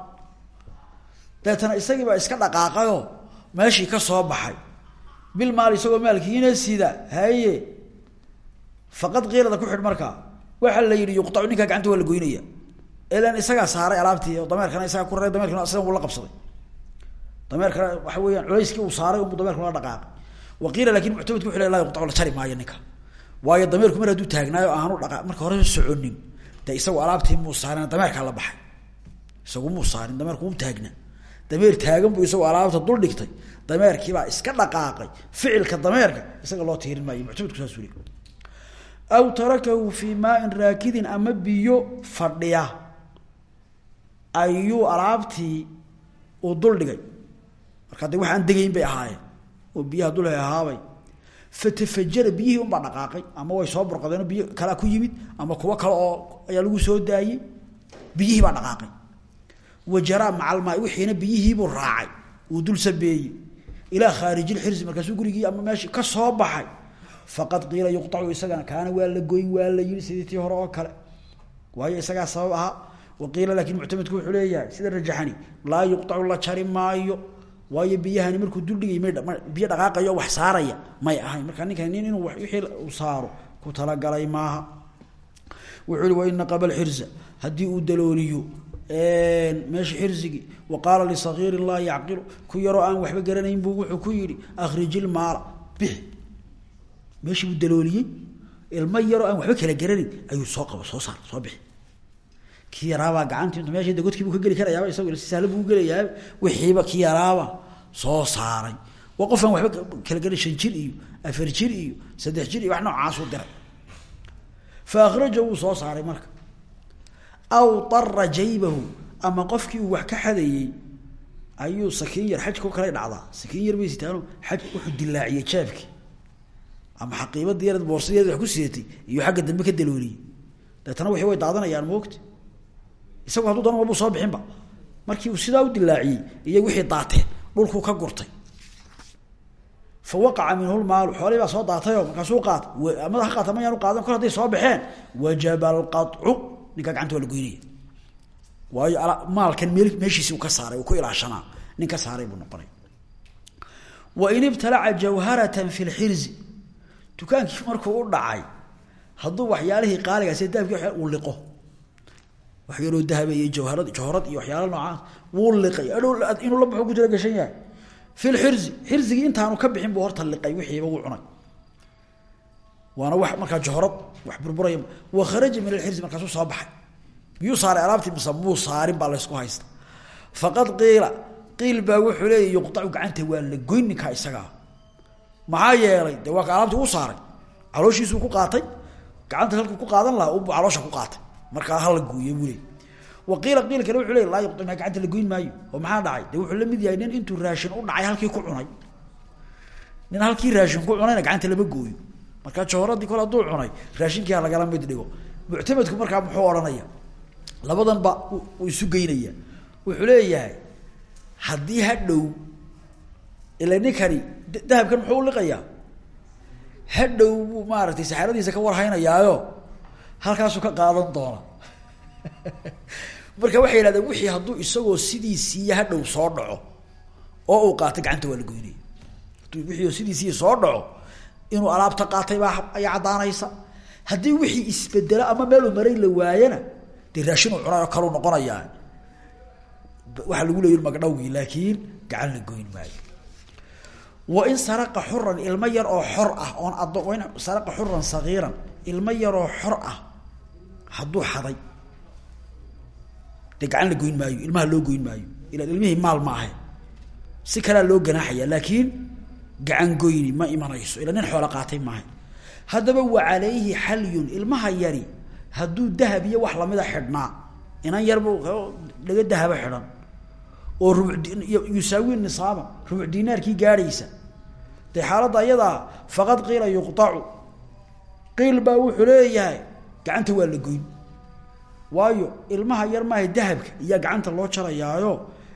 Deetana isagiibaa iska dhaqaaqayoo meeshii ka soo baxay. Bil maal isagoo maalkiina sida haye faqad kiilada ku xidh markaa waxaa la yidhi yuqacu ninkaa gacanta waa goynaya ilan isagaa saaray alaabtii dameerkana isagaa ku raray dameerkana isaga uu la qabsaday dameerkana waxa weeyaan culayskii uu saaray unbu dameerkuna la dhaqaaqay. Waqiila laakiin muctamedku wuxu le laa yuqacu la jari maayo ninka. Waayo dameerku mar hadduu taagnaayo aanu dhaqa marka hore soconin de isagu alaabtii muu saarin dameerkaa la baxay. Isagu muu saarin dameerku taagna. Dameer taagan buu isagu alaabta dul dhigtay. Dameerkiibaa iska dhaqaaqay. Ficilka dameerka isaga loo tiirin maayo muctamedku saas uli aw tarakahu fii maain raakidin ama biyo fadhiya. Ayuu alaabtii uu dul markaa de waxaan degayn bay ahaayeen oo biyaha dul ahaabay fatafajara biyihii unbaa dhaqaaqay ama way soo burqadeenoo biyo kalea ku yimid ama kuwo kale oo ayaa lagu soo daayey biyihii baa dhaqaaqay. Wajaraa macalmaai wixiina biyihiibuu raacay uu dul sabeeyey. Ilaa khaarijilxirsi markaasuu gurigii ama meeshii ka soo baxay. Faqad qiila yuqacu isagana kaana waa la goyn waa la yii sidii hore oo kale. Waayo isagaa sabab ahaa. Waqiila laakiin muctamedku wuxuu leeyahay sida rajaxani laa yuqacu la jari maayo waayo biyahani markuu duldhigay may biyo dhaqaaqayo wax saaraya may ahayn. Markaa ninkan nin inuu wixii uu saaro ku talagalay maaha. Wuxuu ihi waina qabal xirsa. Haddii uu dalooliyo meesha xirzigii wa qaala lisagiirin laa yacqilu ku yaroo aan waxba garanayn buu wuxuu ku yidhi akhrijilmaala bixi. Meeshii buu dalooliyey ilmo yaroo aan waxba kala garanayn ayuu soo qabo soo saar soo bixi kii yaraabaa gacantii intu meesha de godkii buu ka geli karayaaba isago si sahla buu gelayaa. Wixiiba yaraaba soo saaray. Waa waxba kala garan shan jir iyo afar jir iyo saddex jir iyo wax noocaasuu diray. Fa akhraja soo saaray marka. Aw dara jaybahu ama qofkii wax ka xadayey ayuu sakiin yar xajka kale dhacdaa. Sakiin yar bay sitaano xaj wuxuu dilaaciyey jaabkii ama xaqiibadii yarad boorsadeed wax ku sidatay iyo xagga dambe ka dalooliyey deetana wixii way daadanayaan moogta isagu hadduu dan walbuu soo bixinba. Markii uu sidaa u dilaaciyey iyo wixii daateen dhulkuu ka gurtay. Fa minhu lmaalu xoolihii baa soo daatayoo markaasuu qaatay amada ha qaata mayaan qaadan kor hadday soo baxeen wajaba alqacu ninkaa gacanta waa la goynaya waayo maalkan meel meeshiisi uu ka saaray uu ku ilaashanaa nin saaray buu noqonay. Wain ibtalaca jawharatan fi lxirzi dukaankii markuu u dhacay hadduu waxyaalihii qaaligaas dahabki uu liqo wax yaroo dahaba iyo jawharad jawharad iyo waxyaala noocaas wuu liqay. Adhow inuu la baxo ku gashan yahay. Fi lxirzi xirzigii intaanu ka bixin buu horta liqay wixiiba wuu cunay. Waana wax markaa jawharad wax burburaya. Wa kharaja min alxirzi markaasuu soo baxay. Miyuu saaray alaabtii mise saarin baa laysku haysta. Faqad qiila qiil baa wuxuu leeya yuqacu gacanta waa la goyn ninkaa isagaa. Maxaa yeelay de waa ka u saaray. Calooshiisuu ku qaatay. Gacanta halkuu ku qaadan lahaa unbuu caloosha ku qaatay markaa hala gooye buu leey qiil kale wuxuu leey laa yuqacu maa gacanta la goyn maayo. Oo maxaa dhacay? De wuxuu la mid yahay nin raashin u dhacay halkii ku cunay. Nin halkii raashin ku cunayna gacanta lama gooyo. Markaa jawharadii kole hadduu cunay raashinkii ha lagala mid dhigo. Muctamadku markaa muxuu odhanaya. Labadan ba uu isu geynaya. Wuxuu leeyahay haddii ha dhow ila ninkani dahabkan muxuu uliqayaa ha dhow buu maaragtay saxaaradiisa ka warhaynayaayo halkaasuu ka qaadan doona. Marka waxay yihahdeen wixii hadduu isagoo sidiisiiya ha dhow soo dhaco oo uu qaatay gacanta waa la goynaya hadduu wixii oo sidiisii soo dhaco inuu alaabta qaatay baa ayaa caddaanaysa. Haddii wixii isbedelo ama meeluu maray la waayana dee raashin uu cunay oo kaleu noqonayaa. Waxaa lagu leeyi magdhawgii laakiin gacan la goyn maayo. Wain saraqa xuran ilmo yar oo xor ah oon ado wain saraqa xuran sagiiran ilmo yaroo xor ah hadduu xaday dee gacan la goyn maayo ilmaha loo goyn maayo ilaan ilmihii maal ma ahe si kalea loo ganaaxaya laakiin gacan goyni ma imanayso ila nin xoola qaatay maaha haddaba wa calayhi xalyun ilmaha yari hadduu dahab iyo wax lamida xidhnaa inan yarbu laga dahaba xidhan oo rubu yusaawi nisaaba rubuc dinaarkii gaadhaysa. Dee xaaladda ayadaa faqad qiila yuqacu qiil baa wuxuu leeyahay gacanta waa la goyn. Waayo ilmaha yar maaha dahabka iyaa gacanta loo jarayaayo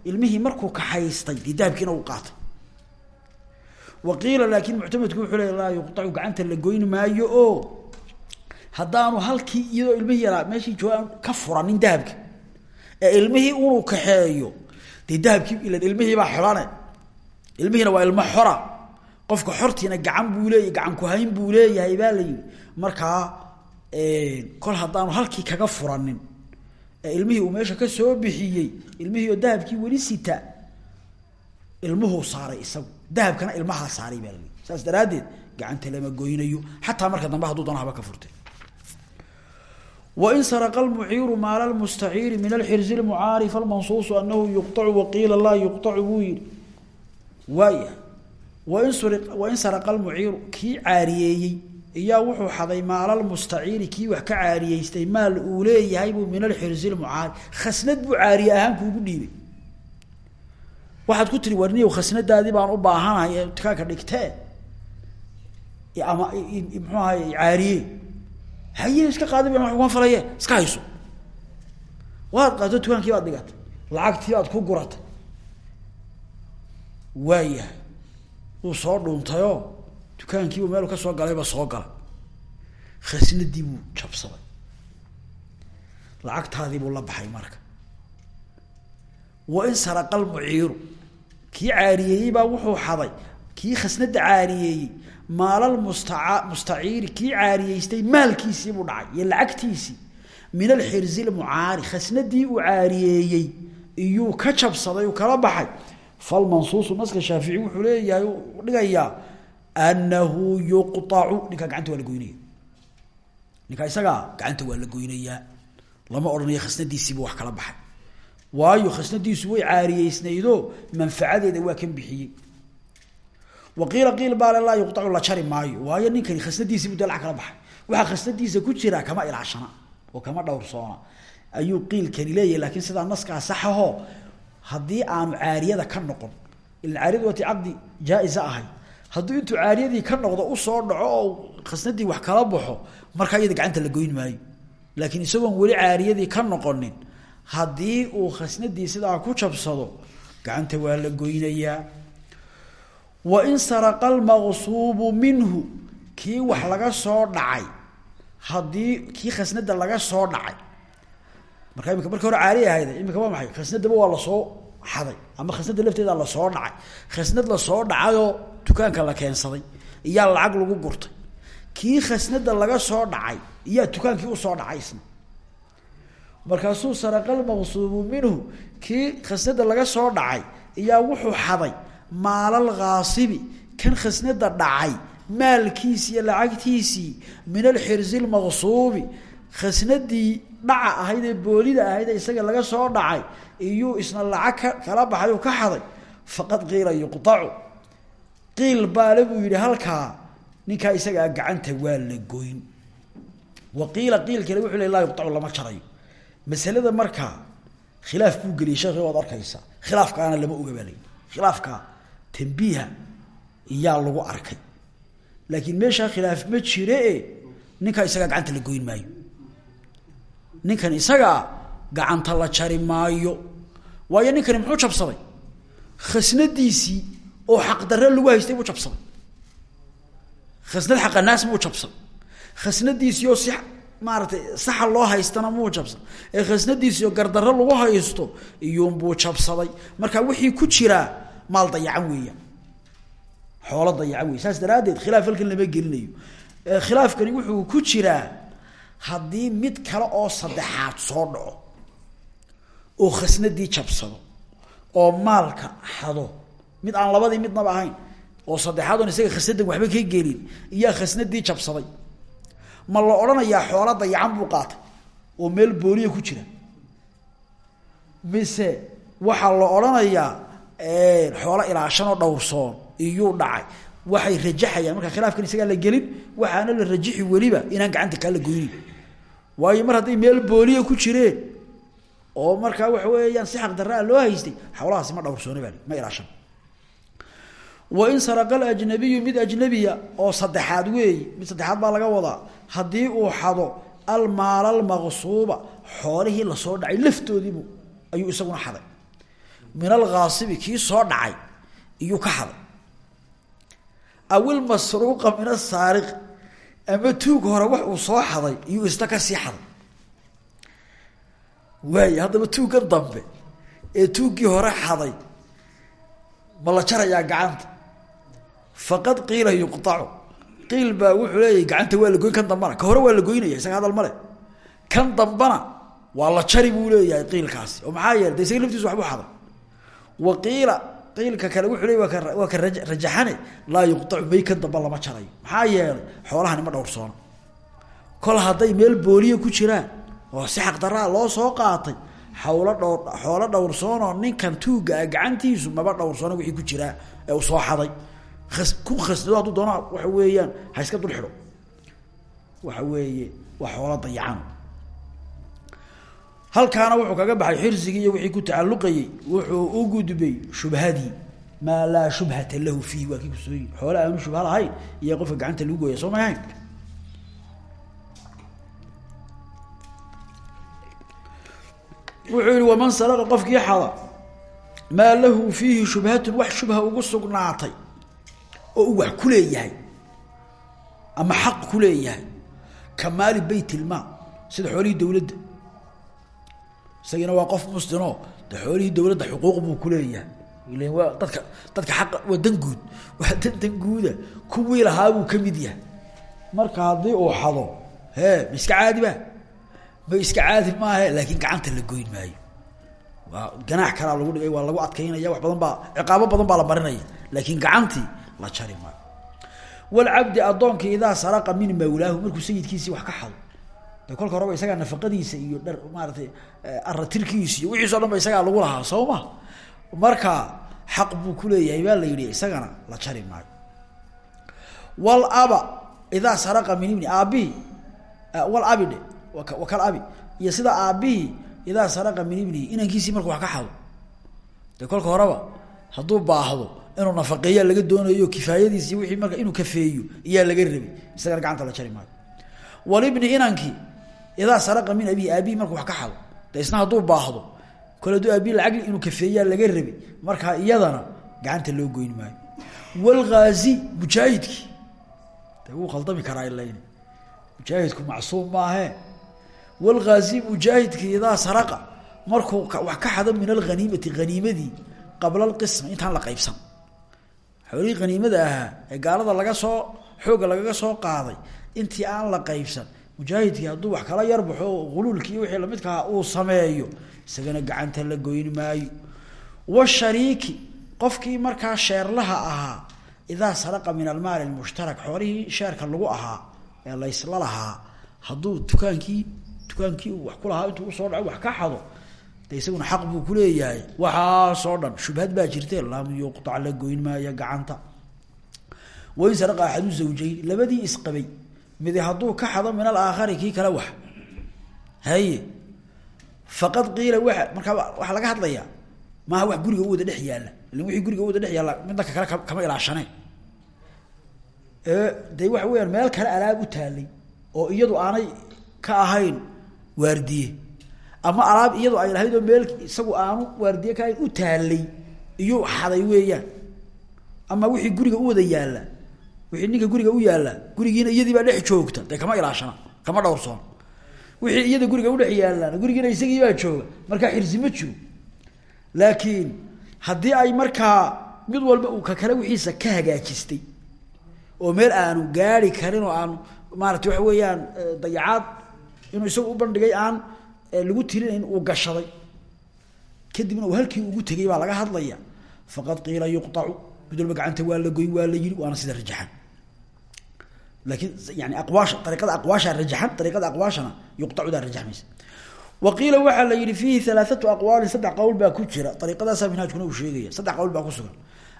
ilmihii markuu kaxaystay dee dahabkiina uu qaatay. Wa qiila laakin muctamadku wuxuu leeya laa yuqacu gacanta la goyn maayo oo haddaanu halkii iyadoo ilmihii yaraa meeshii joogaan ka furanin dahabka. Ee ilmihii unuu kaxeeyo dee dahabkii ilan ilmihiibaa xidhane ilmihiina waa ilmo xora. Qofka xortiina gacan buu leeyahy gacan kuhayn buu leeyahay baa la yihi markaa kol haddaanu halkii kaga furanin. Ee ilmihii uu meesha ka soo bixiyey ilmihii oo dahabkii weli sita ilmuhuu saaray isagu. Dahabkana ilmahaa saaray baa saas daraaddeed gacanta lama goynayo. Xataa marka dambe hadduu doona ka furtay lmuciiru maala lmustaciiri min alxirzi lmucaari falmansuusu anahu yuqacu waqiila laa yuqacu buu yihi waaya. Wain suri wain saraqa lmuciiru kii caariyeeyey iyaa wuxuu xaday maala lmustaciiri kii wax ka caariyeystay maal uu leeyahay buu min alxirzi lmucaari khasnad buu caariye ahaan kuugu dhiibay. Waxaad ku tiri warniyow khasnadaadii baan u baahanahay ee dukaanka dhigtee? Ama muxuu ahay caariye? Haye iska qaada ba uma falaye iska hayso. Waad qaato dukaankii baad dhigatay lacagtii baad ku guratay. Waayahay wuu soo dhuuntayoo dukaankiibu meelu ka soo galayba soo galay khasnadii buu jabsaday lacagtaadii buu la baxay marka. Wain saraqa lmuciiru kii caariyeeyey baa wuxuu xaday. Kii khasnada caariyeeyey maalal mustaca mustaciiri kii caariyeystay maalkiisii buu dhacay iyo lacagtiisii. Min alxirzi lmucaari khasnadii uu caariyeeyey iyuu ka jabsaday uu kala baxay. Falmansuusu naska shaafici wuxuu leeyahay dhigayaa anahu yuqacu ninkaa gacanta waa la goynaya ninkaa isagaa gacanta waa la goynayaa. Lama odhanayo khasnadiisiibuu wax kala baxay. Waayo khasnadiisu way caariyeysnaydoo manfacadeeda waa kan bixiyey. Waqiila qiil baale laa yuqacu la jari maayo. Waayo ninkani khasnadiisiibuu dee lacag kala baxay. Waxaa khasnadiisa ku jira kama ilaashana oo kama dhowrsoona. Ayuu qiilkani leeyahay laakiin sidaa naskaa saxaho haddii aanu caariyada ka noqon ilan caariyadu waati caqdi jaa-isa ahay hadduu intuu caariyadii ka noqdo u soo dhaco oo khasnadii wax kala baxo markaa iyada gacanta la goyn maayo. Laakiin isagoon weli caariyadii ka noqonin haddii uu khasnadii sidaa ku jabsado gacanta waa la goynayaa. Wain saraqa almaqsuubu minhu kii wax laga soo dhacay haddii kii khasnada laga soo dhacay. Markaa imika marka hore caari ahayda imika waa maxay? Khasnadaba waa la soo xaday ama khasnada lafteeda la soo dhacay. Khasnad la soo dhacayoo dukaanka la keensaday iyaa lacag lagu gurtay. Kii khasnada laga soo dhacay iyaa dukaankii u soo dhacay isna markaasuu saraqalmaqsuubu minhu kii khasnada laga soo dhacay iyaa wuxuu xaday maalal khaasibi kan khasnada dhacay maalkiisi iyo lacagtiisii min alxirsi lmaqsuubi khasnadii dhaca ahayd ee boolida ahayd isaga laga soo dhacay iyuu isna lacag ka kala baxay oo ka xaday. Faqad qiila yuqacu qiil baale buu yihi halkaa ninkaa isagaa gacanta waa la goyn. Wa qiil kale wuxuu le laa yuqacu lama jarayo masalada markaa khilaaf buu geliyay sheekhi waad arkaysaa. Khilaafkaana lama oga baa layihi khilaafkaa tambiiha iyaa lagu arkay. Laakiin meeshaa khilaaf ma jire e ninkaa isagaa gacanta la goyn maayo. Ninkan isagaa gacanta la jari maayo. Waayo ninkani muxuu jabsaday? Khasnadiisii oo xaqdarre lagu haystay buu jabsaday khasnad xaqanaas muu jabsaday khasnadiisii oo si maaratay saxa loo haystana muu jabsan. Ee khasnadiisii oo gardarre lagu haysto iyuunbuu jabsaday. Marka wixii ku jiraa maal dayacan weeyaan. Xoolo dayacan wey saas daraaddeed khilaaf halkan lama gelinayo. Khilaafkani wuxuu ku jiraa haddii mid kale oo saddexaad soo dhaco oo khasnadii jabsado oo maalka xado mid aan labadii midnaba ahayn oo saddexaad oon isaga khasnadan waxba ka gelin iyaa khasnadii jabsaday. Ma la odhanayaa xoola dayacan buu qaatay oo meel booliya ku jira. Mise waxaa la odhanayaa xoolo ilaashanoo dhowrsoon iyuu dhacay. Waxay rajaxayaan markaa khilaafkan isagaa la gelin waxaana la rajixi weliba inaan gacanta kaa goynin. Waayo mar hadday meel booliya ku jireen oo markaa waxa weeyaan si xaq darraa loo haystay xawlahaasi ma dhowrsoona baa ma ilaashan wain saraqa alajnabiyu mid ajnabiya oo saddexaad weeyi mid saddexaad baa laga wadaa haddii uu xado almaala almaqsuuba xoolihii la soo dhacay laftoodiibu ayuu isaguna xaday. Min alghaasibi kii soo dhacay iyuu ka xaday. Aw ilmasruuqa min asaariqi ama tuug hore wax uu soo xaday iyuu isna ka sii xaday. Waay haddaba tuuggan dambe ee tuuggii hore xaday ma la jarayaa gacanta faqad qiila yuqacu qiil baa wuxuu leeyahy gacanta waa la goyn kan dambana. Ka hore waa la goynaya isaga hadal male kan dambana waa la jari buu leeyahay qiilkaasi. Oo maxaa yeelay de isaga laftiisu waxbuu xaday wa qiila qiilka kale wuxuu leey waa ka rajaxane laa yuqacu may kan damba lama jarayo. Maxaa yeelay xoolahani ma dhowrsoona kol hadday meel booliya ku jiraan oo si xaqdaraa loo soo qaatay xawlo dhowr xoolo dhowrsoonoo ninkan tuugga ah gacantiisu maba dhowrsoona wixii ku jiraa ee soo xaday ku khasnado hadduu doona waxa weeyaan ha iska dul waxa weeye waa xoolo dayacan. Halkaana wuxuu kaga baxay xirsigii iyo wixii ku tacalluqayey wuxuu u gudbay shubhadii. Maa laa shubhata lahu fiihi waa kii kusooyi aanu shubha iyo qofka gacanta lagu gooya soo wuxuu yihi waman saraqa qofkii xada maa lahu fiihi shubhatun wax shubha ugu sugnaatay oo uu wax ku leeyahay ama xaq ku leeyahay ka maali beyt ilmaal sida xoolihii dowladda. Isagiina waa qof muslimo de xoolihii dowladda xuquuq buu ku leeyahay. Ilan waa dadka dadka xaqa waa dan guud waa dan dan guuda. Kuwii lahaa buu ka mid yahay. Marka haddii uu xado hee ma iska caadi ba ma iska caadi maahe laakiin gacanta la goyn maayo. Waa ganaax kalaa lagu dhigay waa lagu adkaynaya wax badan baa ciqaabo badan baa la marinaya laakiin gacantii la jari maayo. Walcabdi addoonkii idaa saraqa min mawlaahu markuu sayidkiisii wax ka xado de kolka horeba isagaa nafaqadiisa iyo dhar maaratay aratirkiisa iyo wixiiso dhan ba isagaa lagu lahaa soo ma? Marka xaq buu kuleeyahay baa la yidhi isagana la jari maayo. Walaba idaa saraqa min ibni aabbihi walabi dhe wakal abi iyo sida aabbihii idaa saraqa min ibnihi inankiisii markuu wax ka xado dee kolka horeba hadduu baahdo inuu nafaqeeyaa laga doonayo kifaayadiisi wiii marka inuu kafeeyo iyaa laga rabay. Isagana gacanta la jari maayo. Walibni inankii idaa saraqa min abihi aabihi markuu wax ka xado de isna baahdo kole aduu aabihi lacag inuu kafeeyaa laga rabay markaa iyadana gacanta loo goyn maayo. Walghaazi mujaahidkii de wuu khaldami karaa ilayn mujaahidku macsuum maahe. Walghaazi mujaahidkii idaa saraqa markuu wax ka xado min alghaniimati haniimadii qabla alqismi intaan la qaybsan xoolihii haniimada ahaa ee gaalada laga soo xoogga lagaga soo qaaday intii aan la qaybsan mujaahidkii hadduu wax kala yarbaxo huluulkii wixii lamidkaa uu sameeyo isagana gacanta la goyn maayo. Washariiki qofkii markaa sheerlaha ahaa idaa saraqa min almaali lmushtarak xoolihii sheerka lagu ahaa ee laysla lahaa hadduu dukaankii dukaankii wax ku lahaa intuu u soo dhaco wax ka xado de isaguna xaq buu kuleeyahay waxaasoo dhan shubhad baa jirte lam yuqtac la goyn maayo gacanta. Wain saraqa axadu zawjayn labadii isqabay. Midi hadduu ka xado min alaakhari kii kale wax. Haye faqad qiila waa markaa waxaa laga hadlayaa maaha wax guriga u wada dhex yaalla. Ilan wixii guriga u wada dhex yaalla mid danka kale kama ilaashaneen de waxa weyaan meel kale alaab u taalay oo iyadu aanay ka ahayn waardiye ama alaab iyadu ay lahayd meel isagu aanu waardiye ka u taalay iyuu xaday weeyaan. Ama wixii guriga u wada yaalla. Wixii ninka guriga u yaalla. Gurigiina iyadiibaa dhex joogta. Dee kama ilaashana. Kama dhowrsoon wixii iyada guriga udhex yaallaan gurigiina isagiibaa jooga. Markaa xirsi ma laakiin haddii ay markaa mid walba uu ka kale wixiisa ka hagaajistay oo meel aanu gaari karin oo aanu maarata waxa weeyaan dayacaad inuu isagu u bandhigay aan lagu tirinayn uu gashaday. Kadibna uu halkii ugu tegay baa laga hadlaya faqad qiila yuqacu mid walba gacanta waa la goyn waa la yiri waana sida rajaxan. Laakiin yani aqwaasha ariiqada aqwaasha rajaxan ariiqada aqwaashana yuqacudaa rajaxmaysa wa qiila waxaa la yihi fiihi alaaatu aqwaalin saddex qowl baa ku jira. Ariiqadaasaa minhaajkuna uu sheegaya saddex qowl baa ku sugan.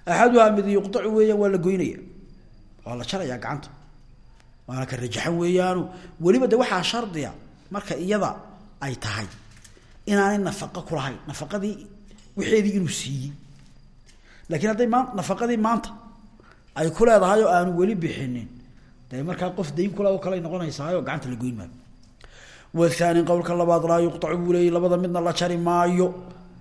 Axaduhaa mid yuqacu weeyaan waa la goynaya. Waa la jarayaa gacanta. Waana ka rajaxan weeyaanu. Weliba de waxaa shardiya marka iyada ay tahay. Inaanay nafaqo kulahayn nafaqadii wixeedii inuu siiyey. Laakiin hadday maa nafaqadii maanta ay ku leedahay oo aanu weli bixinin dee markaa qof dayn kula o kaley noqonaysaayo gacanta la goyn maayo. Wathani qowlka labaad laa yuqtacu buu leeyay labada midna la jari maayo.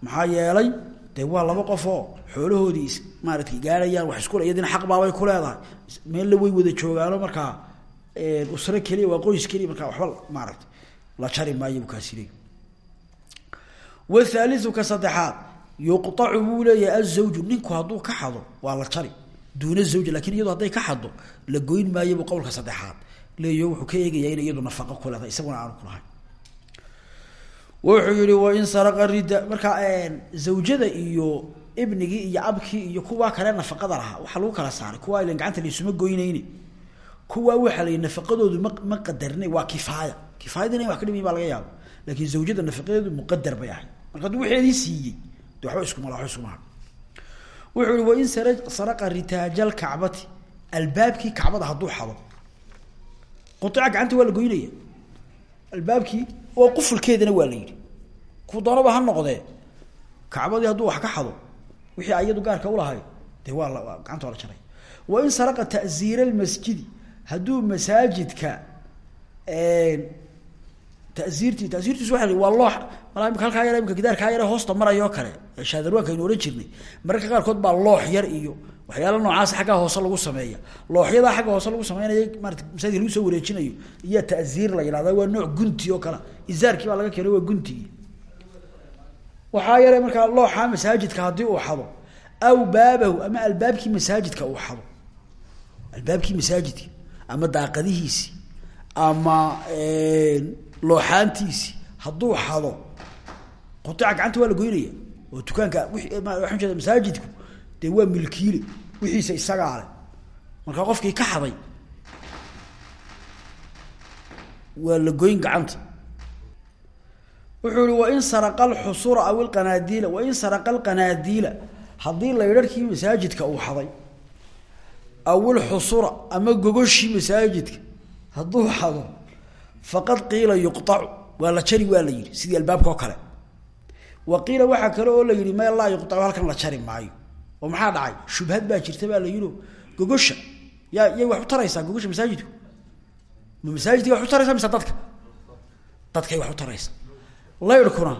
Maxaa yeelay dee waa laba qof oo xoolahoodii is maaratay gaarayaan wax iskule iyadina xaq baabay ku leedahay. Meella way wada joogaano markaa usro keliya waa qoys keliya markaa waxba maaragtay wathaaliu ka saddexaad yuqacu buu leeyahay ninku hadduu ka xado waa la jari duuna zawja laakiin iyado hadday ka xado la goyn maayo buu qowlka saddexaad leeyo wuxuu ka eegayaa ina iyadu nafaqo ku leedahay isaguna aanu kulahayn wuxuu yihi wain saraqa rida markaa zawjada iyo ibnigii iyo abkii iyo kuwaa kale nafaqada lahaa waxaa lagu kala saaray. Kuwaa ilan gacanta laysuma goynayni kuwaa waxaa la nafaqadoodu ma qadarnay waa kifaaya kifaayadina in wax ka dhimay laga yaaba laakiin zawjada nafaqadeedu muqadar bay ahayd. Marka hadduu waxeedii siiyey de waxba iskuma la waxba iskuma ha wuxuu yihi wain sara saraqa ritaajal kacbati. Albaabkii kacbada hadduu xado quica gacanta waa la goynaya albaabkii oo qufulkeedana waa la yidhi. Ku doonaba ha noqdee. Kacbadii hadduu wax ka xado wixii ayadu gaarka ulahayd dee waa gacanta waa la jaray. Wain saraqa ta'ziira almasjidi hadduu masaajidka taiirtii taiirtiisu waa waa loox imika halkaa yar imika gidaarkaa yare hoosta marayoo kale shaadarwaanka aynu ohan jirnay. Mararka qaarkood baa loox yar iyo waxyaala noocaas xaggaa hoose lagu sameeya. Looxyadaa xagga hoose lagu sameynaya maarata masaajidka lagu soo wareejinayo iyo ta'ziir la yidhahda waa nooc gunti oo kale. Izaarkii baa laga keenay waa guntigii waxaa yare markaa looxa masaajidka haddii uu xado aw baabahu ama albaabkii masaajidka uu xado. Albaabkii masaajidka ama daaqadihiisi ama looxaantiisi hadduu xado quica gacanta waa la goynaya oo dukaanka waxaan jeeda masaajidku dee waa milkiile wixiisa isagaa leh. Markaa qofkii ka xaday waa la goyn gacanta. Wuxuu ihi wain saraqa alxusura aw ilqanaadiila wain saraqa alqanaadiila haddii laydharhkii masaajidka uu xaday aw ilxusura ama gogoshii masaajidka hadduu xado faqad qiila yuqacu waa la jari waa la yihi sidii albaabka oo kale. Wa qiila waxaa kale oo la yihi meel laa yuqacu halkan la jari maayo. Oo maxaa dhacay? Shubhad baa jirta baa la yihi gogosha. Yaa yay wax u taraysaa gogosha masaajidku? Ma masaajidka wax u taraysaa mise dadka? Dadkay wax u taraysa laydhkuna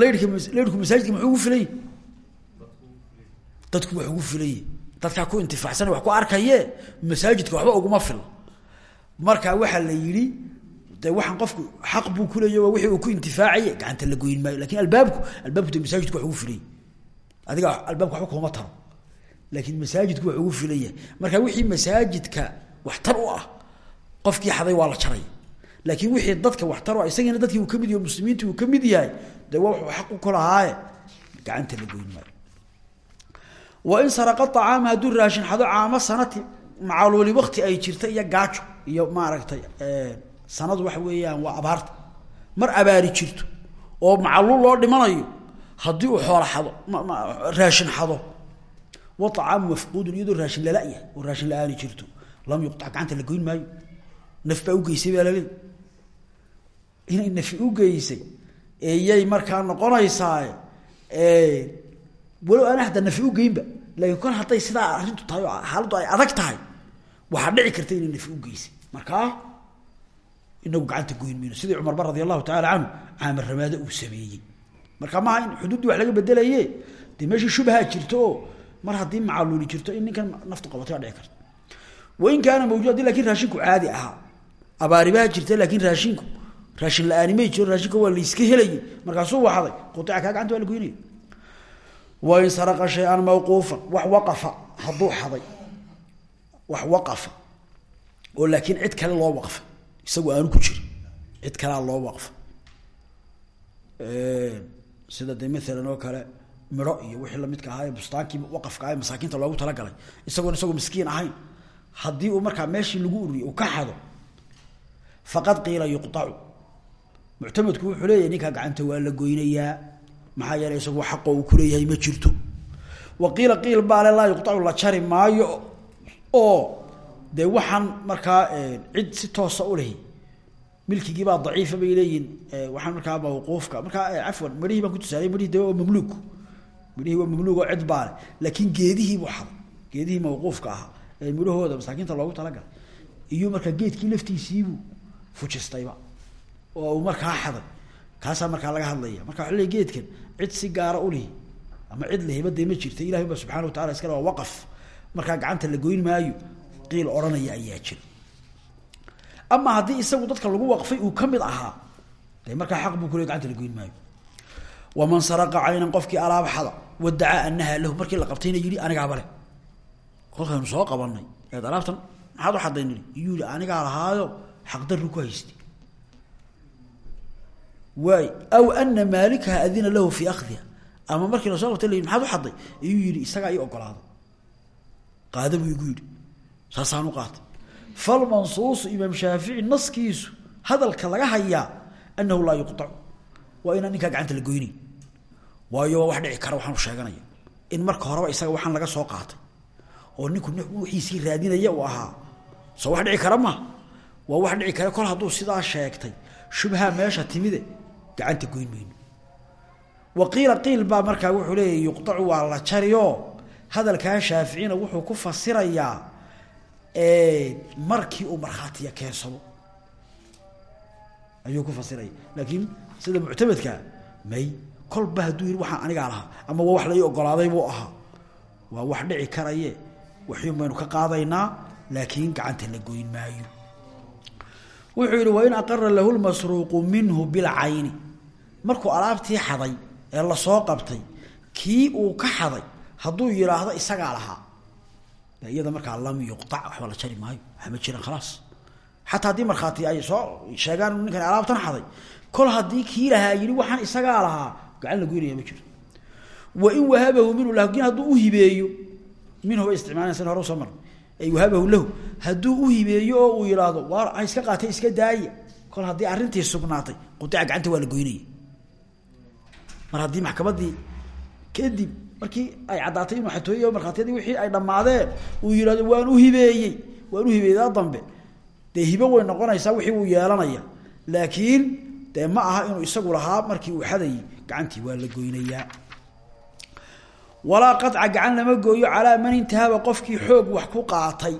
laydhka laydhku masaajidka muxuu ugu filay dadku wax ugu filay dadkaa ku intifaacsan wax ku arkaye masaajidka waxba uguma fil marka waxaa la yihi de waxaan qofku xaq buu kuleeya waa wixii uu ku intifaacaye gacanta la goyn maayo laakiin albaabku albaabku de masaajidku wax adiga albaabka waxba kuma taro laakiin masaajidku wax ugu marka wixii masaajidka waxtar u ah qofkii xaday waa la jaray. Laakiin wixii dadka waxtar u ah isagiina dadkii uu ka mid yahay muslimiintii uu ka mid yahay de wuxuu xaq u kulahaaye gacanta la goyn maayo. Wain saraqa acaama hadduu raashin xado caamo sanati macaluuli wakti ay jirta iyo gaajo iyo maaragtay sanadu waxa weeyaan waa abaarta. Mar abaari jirto oo macaluul loo dhimanayo haddii uu xoola xado raashin xado wa acaamu mafquudun iyadoo raashin lala yahay oo raashin la'aani jirto. Lam yuqtac gacanta la goyn maayo. Naf baa ugeysay baa laleey inay nafi ugeysay eyay markaa noqonaysaa walow aan hadda nafi ugeynba laakiin kol hadday sidaa arrintu tahay oo xaaladdu ay adag tahay waxaa dhici karta inay nafi ugeysay markaa inagu gacanta goyn mayno sidii cumar ba radi allahu taala canhu caamar ramaado uu sameeyey. Marka maaha in xuduuddii wax laga bedelaye? Dee meeshii shubhaa jirto oo mar haddii macaluuli jirto in ninkan naftu qabatay dhici karta. Wain kaana mawjud haddii laakiin raashinku caadi ahaa. Abaaribaha jirta laakiin raashinku raashin la'aani may jiro raashinka waa layska helayay markaasuu waxday quica kaa gacanta waa la goynaya wain saraqa shay-an mawquufan wax waqafa hadduu xaday wax waqafa oo laakiin cid kale loo waqfa isagu aanu ku jirin cid kalea loo waqfa sida de oo kale midho iyo wixii lamidka ahaa ee bustaankii waqafka ah ee masaakiinta loogu talagalay. Isagoon isagoo miskiin ahayn. Haddii uu markaa meeshii lagu ururiyey uu ka xado faqad qiila yuqacu muctamadku wuxuu leeyahy ninkaa gacanta waa la goynayaa. Maxaa yeeley isagu xaqoo uu kuleeyahay ma jirto. Wa qiila qiil baale laa yuqacu la jari maayo oo dee waxaan markaa cid si toosa u lehi milkigii baa daciifa bay leeyihiin waxaan markaa mawquufka markaa cafwan midhihii baan ku tusaalay midhihi de waa mamluuk. Midhihii waa mamluuk oo cid baale laakiin geedihii buu xaday. Geedihii mawquufka ahaa. Ee midhahooda masaakiinta loogu talagalay. Iyo markaa geedkii laftiisiibuu fujistayba oo uu markaa xaday. Kaasaa laga hadlaya marka waa geedkan cid si gaara ulihi ama cid lahiba dee ma jirta. Ilahi ba wa tacala iskale waqaf markaa gacanta la goyn maayo qiil odhanaya ayaa jira. Ama haddii isagu dadka lagu waqfay uu ka ahaa dee markaa xaq buu kule gacanta la goyn maayo. Waman saraqa caynan qofkii alaab xada wadacaa anaha lahu markii la qabtayna yihi anigaaba le kolkaynu soo qabanay eed alaabtan maxaad u xadayn iyuu yihi anigaa lahaayo ku haystay. Waay aw ana maalikaha adina lahu fii akhdiha. Ama markii la soo qabtay la yidhi maxaad u xaday iyuu yihi isagaa ii qaada buu igu yidhi saasaan u qaatay. Falmansuusu imaam shaafici naskiisu hadalka laga hayaa anahu laa yuqacu waa inaan ninkaa gacanta la goynay waayo waa wax dhici kara waxaanu sheeganaya. In marka horeba isaga waxaan laga soo qaatay. Oo ninku wixiisii raadinaya uu ahaa. Soo wax dhici kara ma. Waa wax dhici kara kol hadduu sidaa sheegtay shubha meesha timide gacanta goyn wa qiila qiil baa markaa wuxuu leeyahy yuqacu waa la jariyo hadalkaa shaaficina wuxuu ku fasirayaa markii uu markhaatiya keensado. Ayuu ku fasiraya. Laakiin sida muctamadka may kolba hadduu yidhi waxaan anigaa lahaa ama waa wax lai ogolaaday buu ahaa. Waa wax dhici karaye waxyun baynu ka qaadaynaa laakiin gacanta la goyn maayo. Wuxuu yidhi wain aqara lahu lmasruuqu minhu bilcayni. Markuu alaabtii xaday ee la soo qabtay kii uu ka xaday hadduu yidhaahdo isagaa lahaa. Iyada markaa lam yuqac waxba la jari maayo. Waxma jiraan khalaas. Xataa haddii markhaati ay soo sheegaan ninkan alaabtan xaday kol haddii kii lahaa yidhi waxaan isagaa lahaa gacan la goynaya ma jiro. Wain wahabahu minhu laakiin hadduu uhibeeyo minhu bay isticmaalaan san hore ay wahabahu lahu hadduu uhibeeyo oo uu yidhaahdo waa ha iska qaatay iska daaya kol haddii arrintii sugnaatay qutica gacanta waa la goynaya mar haddii maxkamaddii kadib markii ay caddaatay inuu xatooyey o markhaatiyadii wixii ay dhammaadeen uu yidhahdo waan uhibeeyey waan uhibeeyaa dambe. Dee hibo way noqonaysaa wixii uu yeelanaya. Laakiin dee ma aha inuu isagu lahaa markii uu xadayey gacantii waa la goynayaa. Walaa qaطca gacan lama gooyo calaa man intahaba qofkii xoog wax ku qaatay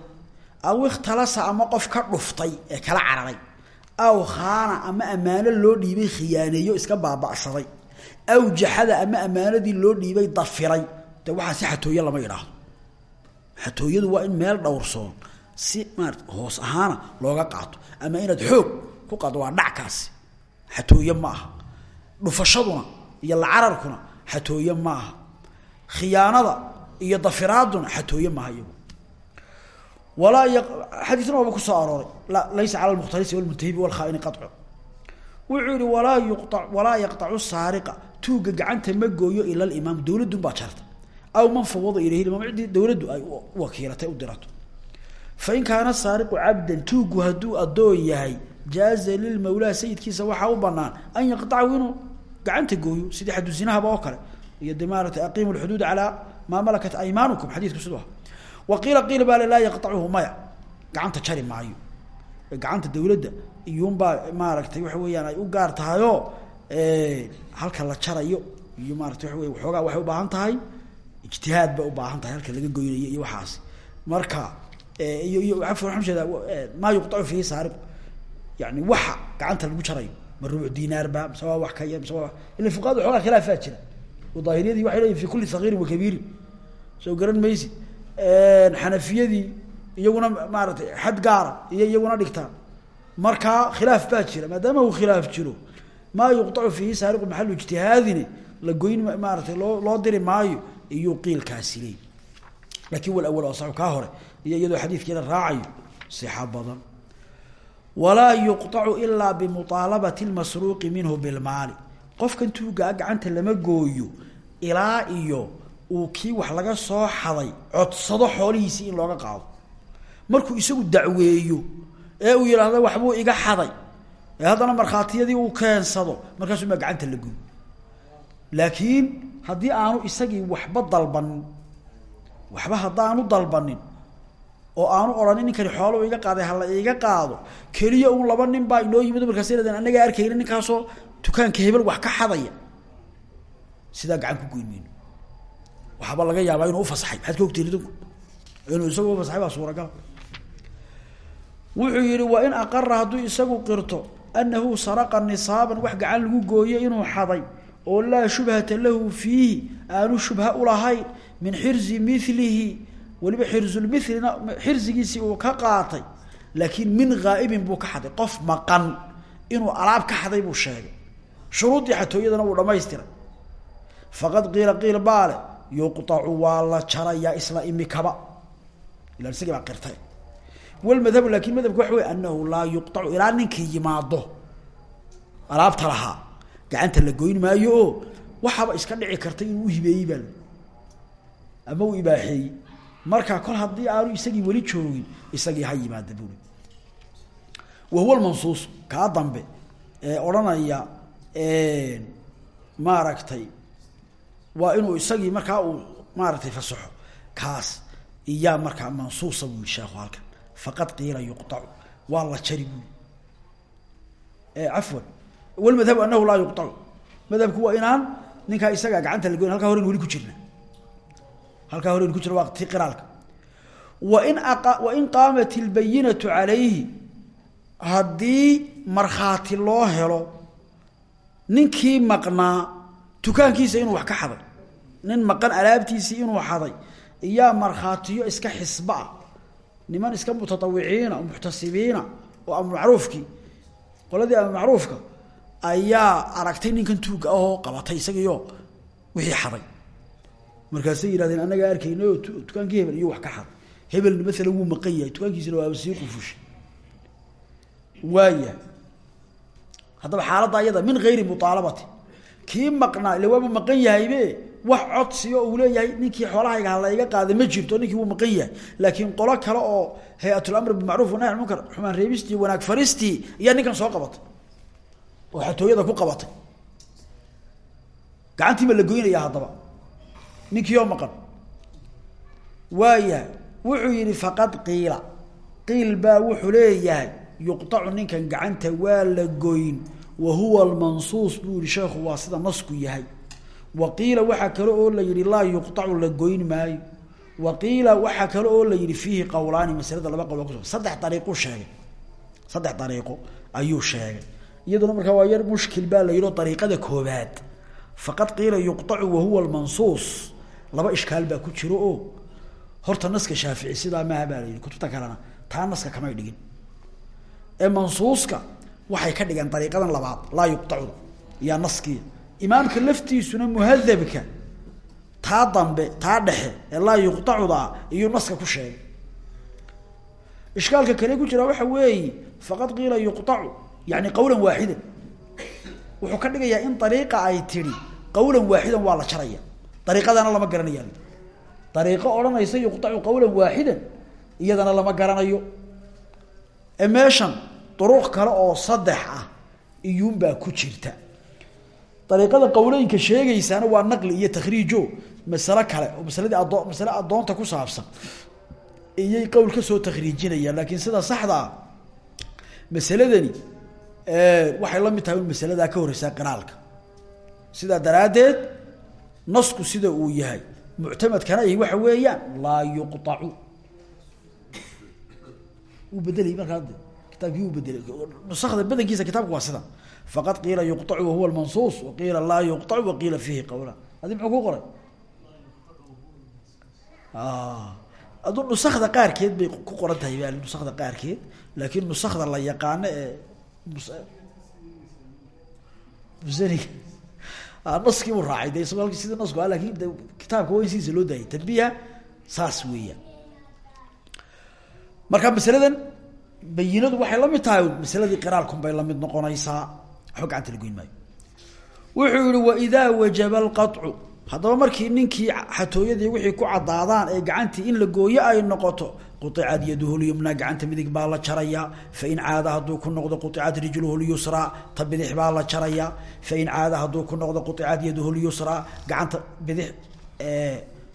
aw ikhtalasa ama qof ka dhuftay ee kala cararay aw khaana ama ammaano loo dhiibay khiyaaneeyo iska baaba'saday aw jaxada ama ammaanadii loo dhiibay dafiray. De waxaa si xatooye lama idhaahdo xatooyadu waa in meel dhowrsoon si maarata hoos ahaana looga qaato. Ama inaad xoog ku qaado waa dhackaasi. Xatooye ma aha. Dhufashaduna iyo lacararkuna xatooye ma aha. Khiyaanada iyo dafiraaduna xatooye maaha iyagu. Walaa xadiisna waaba ku soo arooray. Laysa cala lmukhtalisi walmuntahibi walkhaaini qacu wuxuu yihi walaa walaa yaqطacu saariqa tuuga gacanta ma gooyo ila limaam dowladun baa jarta. Aw man fawada ilayhi imaam ciddii dowladdu ay wakiilatay u dirato. Fain kaana saariqu cabdan tuugu hadduu addoon yahay jaaza lilmawlaa sayidkiisa waxaa u banaan an yaqطachu inuu gacanta gooyo. Sidii xadu zinahaba oo kale. Iyo de maaratay aqiimu lxuduud calaa maa malakat aymaanukum. Xadiidku siduu aha wa qiila qiil baa laa yaqطachu maya. Gacanta jari maayo. Gacanta dawladda iyuunbaa maaragtay waxa weeyaan ay u gaar tahayoo halka la jarayo iyo maarata waa wey waxoogaa waxay ubaahan tahay ijtihaad bay ubaahan tahay halka laga goynayo iyo waxaas. Marka iyo iyo afan waxaan u jeedaa maa yuqطacu fihi saariq. Yani waxa gacanta lagu jarayo ma rubuc dinaarba mise wax kaya mise waa ila fuqahada waxoogaa khilaafaa jira. Oo daahiriyadii waxay leeyihiin fi kuli sagiirin wa kabiirin soo garan maysid. Xanafiyadii iyaguna maaratay xad gaara iyaguna dhigtaan. Markaa khilaaf baa maadaama uu khilaaf jiro maa yuqacu fiihi saariqu maxalu ijtihaadine la goyn maarata loo loo diri maayo iyuu qiilkaasi leey laakiin walawl asaxu kaa hore iyo iyadoo xadiidkeeda raacayo sixa badan. Walaa yuqacu ilaa bimuaalabati lmasruuqi minhu bilmaali. Qofkan tuugaa gacanta lama gooyo ilaa iyo uu kii wax laga soo xaday codsado xoolihiisii in looga qaado. Markuu isagu dacweeyo ee uu yidhaahdo waxbuu iga xaday haddana markhaatiyadii uu keensado markaasuu maa gacanta la laakiin haddii aanu isagii waxba dalbanin waxba haddaanu dalbanin oo aanu odhanin ninkani xooluu iga qaaday hala iga qaado keliya un laba nin baa inoo yimid markaas yadeen anagaa arkayna ninkaasoo dukaanka hebel wax ka xadaya sidaa gacan ku goyn mayno laga yaabaa inuu ufasaxay maxaad ka idinku inuu isagu ufasaxay baa wuxuu yihi wa in aqara hadduu isagu qirto anahu saraqa nisaaban wax gacan lagu gooyo inuu xaday oo laa shubhata lahu fiihi aanu shubha ulahayn min xirzi milihi weliba xirzulmilina xirzigiisii uu ka qaatay laakiin min ghaa'ibin buu ka xaday qof maqan inuu alaab ka xaday buu sheegay shuruuddii xatooyadana wuu dhamaystiray faqad qiila qiil baale yuqطacu waa la jarayaa isla imikaba ilan isagii qirtay wlmadhabu laakin madhabka waxa wey anahu laa yuqطacu ilaa ninkii yimaado alaabta lahaa gacanta la goyn maayo oo waxaaba iska dhici karta inuu uhibeeyey baa ama uu ibaaxeeyey marka kol haddii aanu isagii weli joogin isagii ha yimaada buri wahuwa lmansuus kaa dambe ee odhanaya maaragtay waa inuu isagii markaa uu maaragtay fasaxo kaas iyaa markaa mansuusa buu sheekhu halkan faqad qiila yuqacu waa la jari buuli cafwan walmadhabu anahu laa yuqacu madhabku waa inaan ninkaa isagaa gacanta la goyn halkaa hore n weli ku jirna. Halkaa hore n ku jirna waa ti qiraalka. Wain wain qaamat ilbayinatu calayhi haddii markhaati loo helo ninkii maqnaa dukaankiisa inuu wax ka xaday. Nin maqan alaabtiisii inuu xaday. Iyaa markhaatiyo iska xisba ah niman iska mutaawiciina muxtasibiina oo amamacruufkii qoladii amamacruufka ayaa aragtay ninkan tuuga ahoo qabatay isagiio wixii xaday markaasay yidhahdeen annagaa arkayna oo dukaankii hebel iyo wax ka xaday hebelna maalan wuu maqan yahay dukaankiisina waaba sii qufushay waaya haddaba xaaladda ayada min gayri muaalabati kii maqnaa ille waabuu maqan yahaybe wax codsiyo uu leeyahay ninkii xoolahayga halayga qaada ma jirto ninkii wuu maqan yahay. Laakiin qolo kale oo hay'atlamr bimacruuf wanahy munkar xumaan reebistii wanaag faristii iyaa ninkan soo qabatay. Oo xatooyada ku qabatay. Gacantii ma la goynaya haddaba. Ninkii oo maqan. Waaya wuxuu yihi faqad qiila. Qiil baa wuxuu leeyahay yuqطacu ninkan gacanta waa la goyn. Wa huwa almansuus buu yihi sheekhu waa sida nasku yahay waqiila waxaa kale oo la yihi laa yuqacu la goyn maayo. Waqiila waxaa kale oo la yihi fiihi qowlaani maslada laba qowl kuso saddex dariiqu sheegay. Saddex dariiqo ayuu sheegay. Iyaduna markaa waa yar mushkil baa la yidhio dariiqada koobaad faqad qiila yuqacu wahuwa almansuus. Laba ishkaal baa ku jiro oo horta naska shaafici sidaa maaha baa la yihi kutubta kalena taa naska kamay dhigin. Ee mansuuska waxay ka dhigeen dariiqadan labaad laa yuqacuda iyaa naskii imaamka laftiisuna muhadabka taa dambe taa dhexe ee laa yuqacuda iyuu naska ku sheegay. Ishkaalka kale ku jira waxa weeye faqad qiila yuqacu yani qawlan waaxidan. Wuxuu ka dhigayaa in ariiqa ay tidhi qawlan waaxidan waa la jaraya. Ariiqadana lama garanaya ariiqo odhanaysa yuqacu qawlan waaxidan iyadana lama garanayo. E meeshan duruuq kale oo saddex ah iyuunbaa ku jirta dariiqada qawlooyinka sheegaysaana waa naqli iyo takhriijo masale kale oo masaladii adoo masale addoonta ku saabsan. Iyay qowl ka soo takhriijinayaan laakiin sida saxda ah masaladani waxay la mid tahay un ka horeysaa qiraalka. Sidaa daraaddeed nasku sida uu yahay muctamadkana ay waxa weeyaan laa yuqطacu wuu bedelay markaa kitaabkii bedelay nusakda badankiisa kitaabku waa sida faqad qiila yuqطacu wahuwa lmansuus waqiila laa yuqطacu waqiila fiihi qawla adi muxuu ku qoray adu nusakda qaarkeed bay ku qoran tahay ba nusakda qaarkeed laakiin nusakda la yaqaano ee musaniga naskii buu raacay de isagoo sidii nasku ah laakiin de kitaabka waa in sidiisa loo daayay tanbiha saas weeyaan marka masaladan bayinadu waxay la mid tahay masaladii qiraalkun bay la mid noqonaysaa. Waxba gacanta la goyn maayo. Wuxuu yihi waidaa wajaba alqaطcu haddaba markii ninkii xatooyadii wixii ku caddaadaan ee gacantii in la gooyo ay noqoto quicad yaduhu lyumna gacanta midig baa la jarayaa fain caada hadduu ku noqdo quicad rijluhu lyusraa ta bidix baa la jarayaa fain caada hadduu ku noqdo quicad yaduhu lyusraa gacanta bidix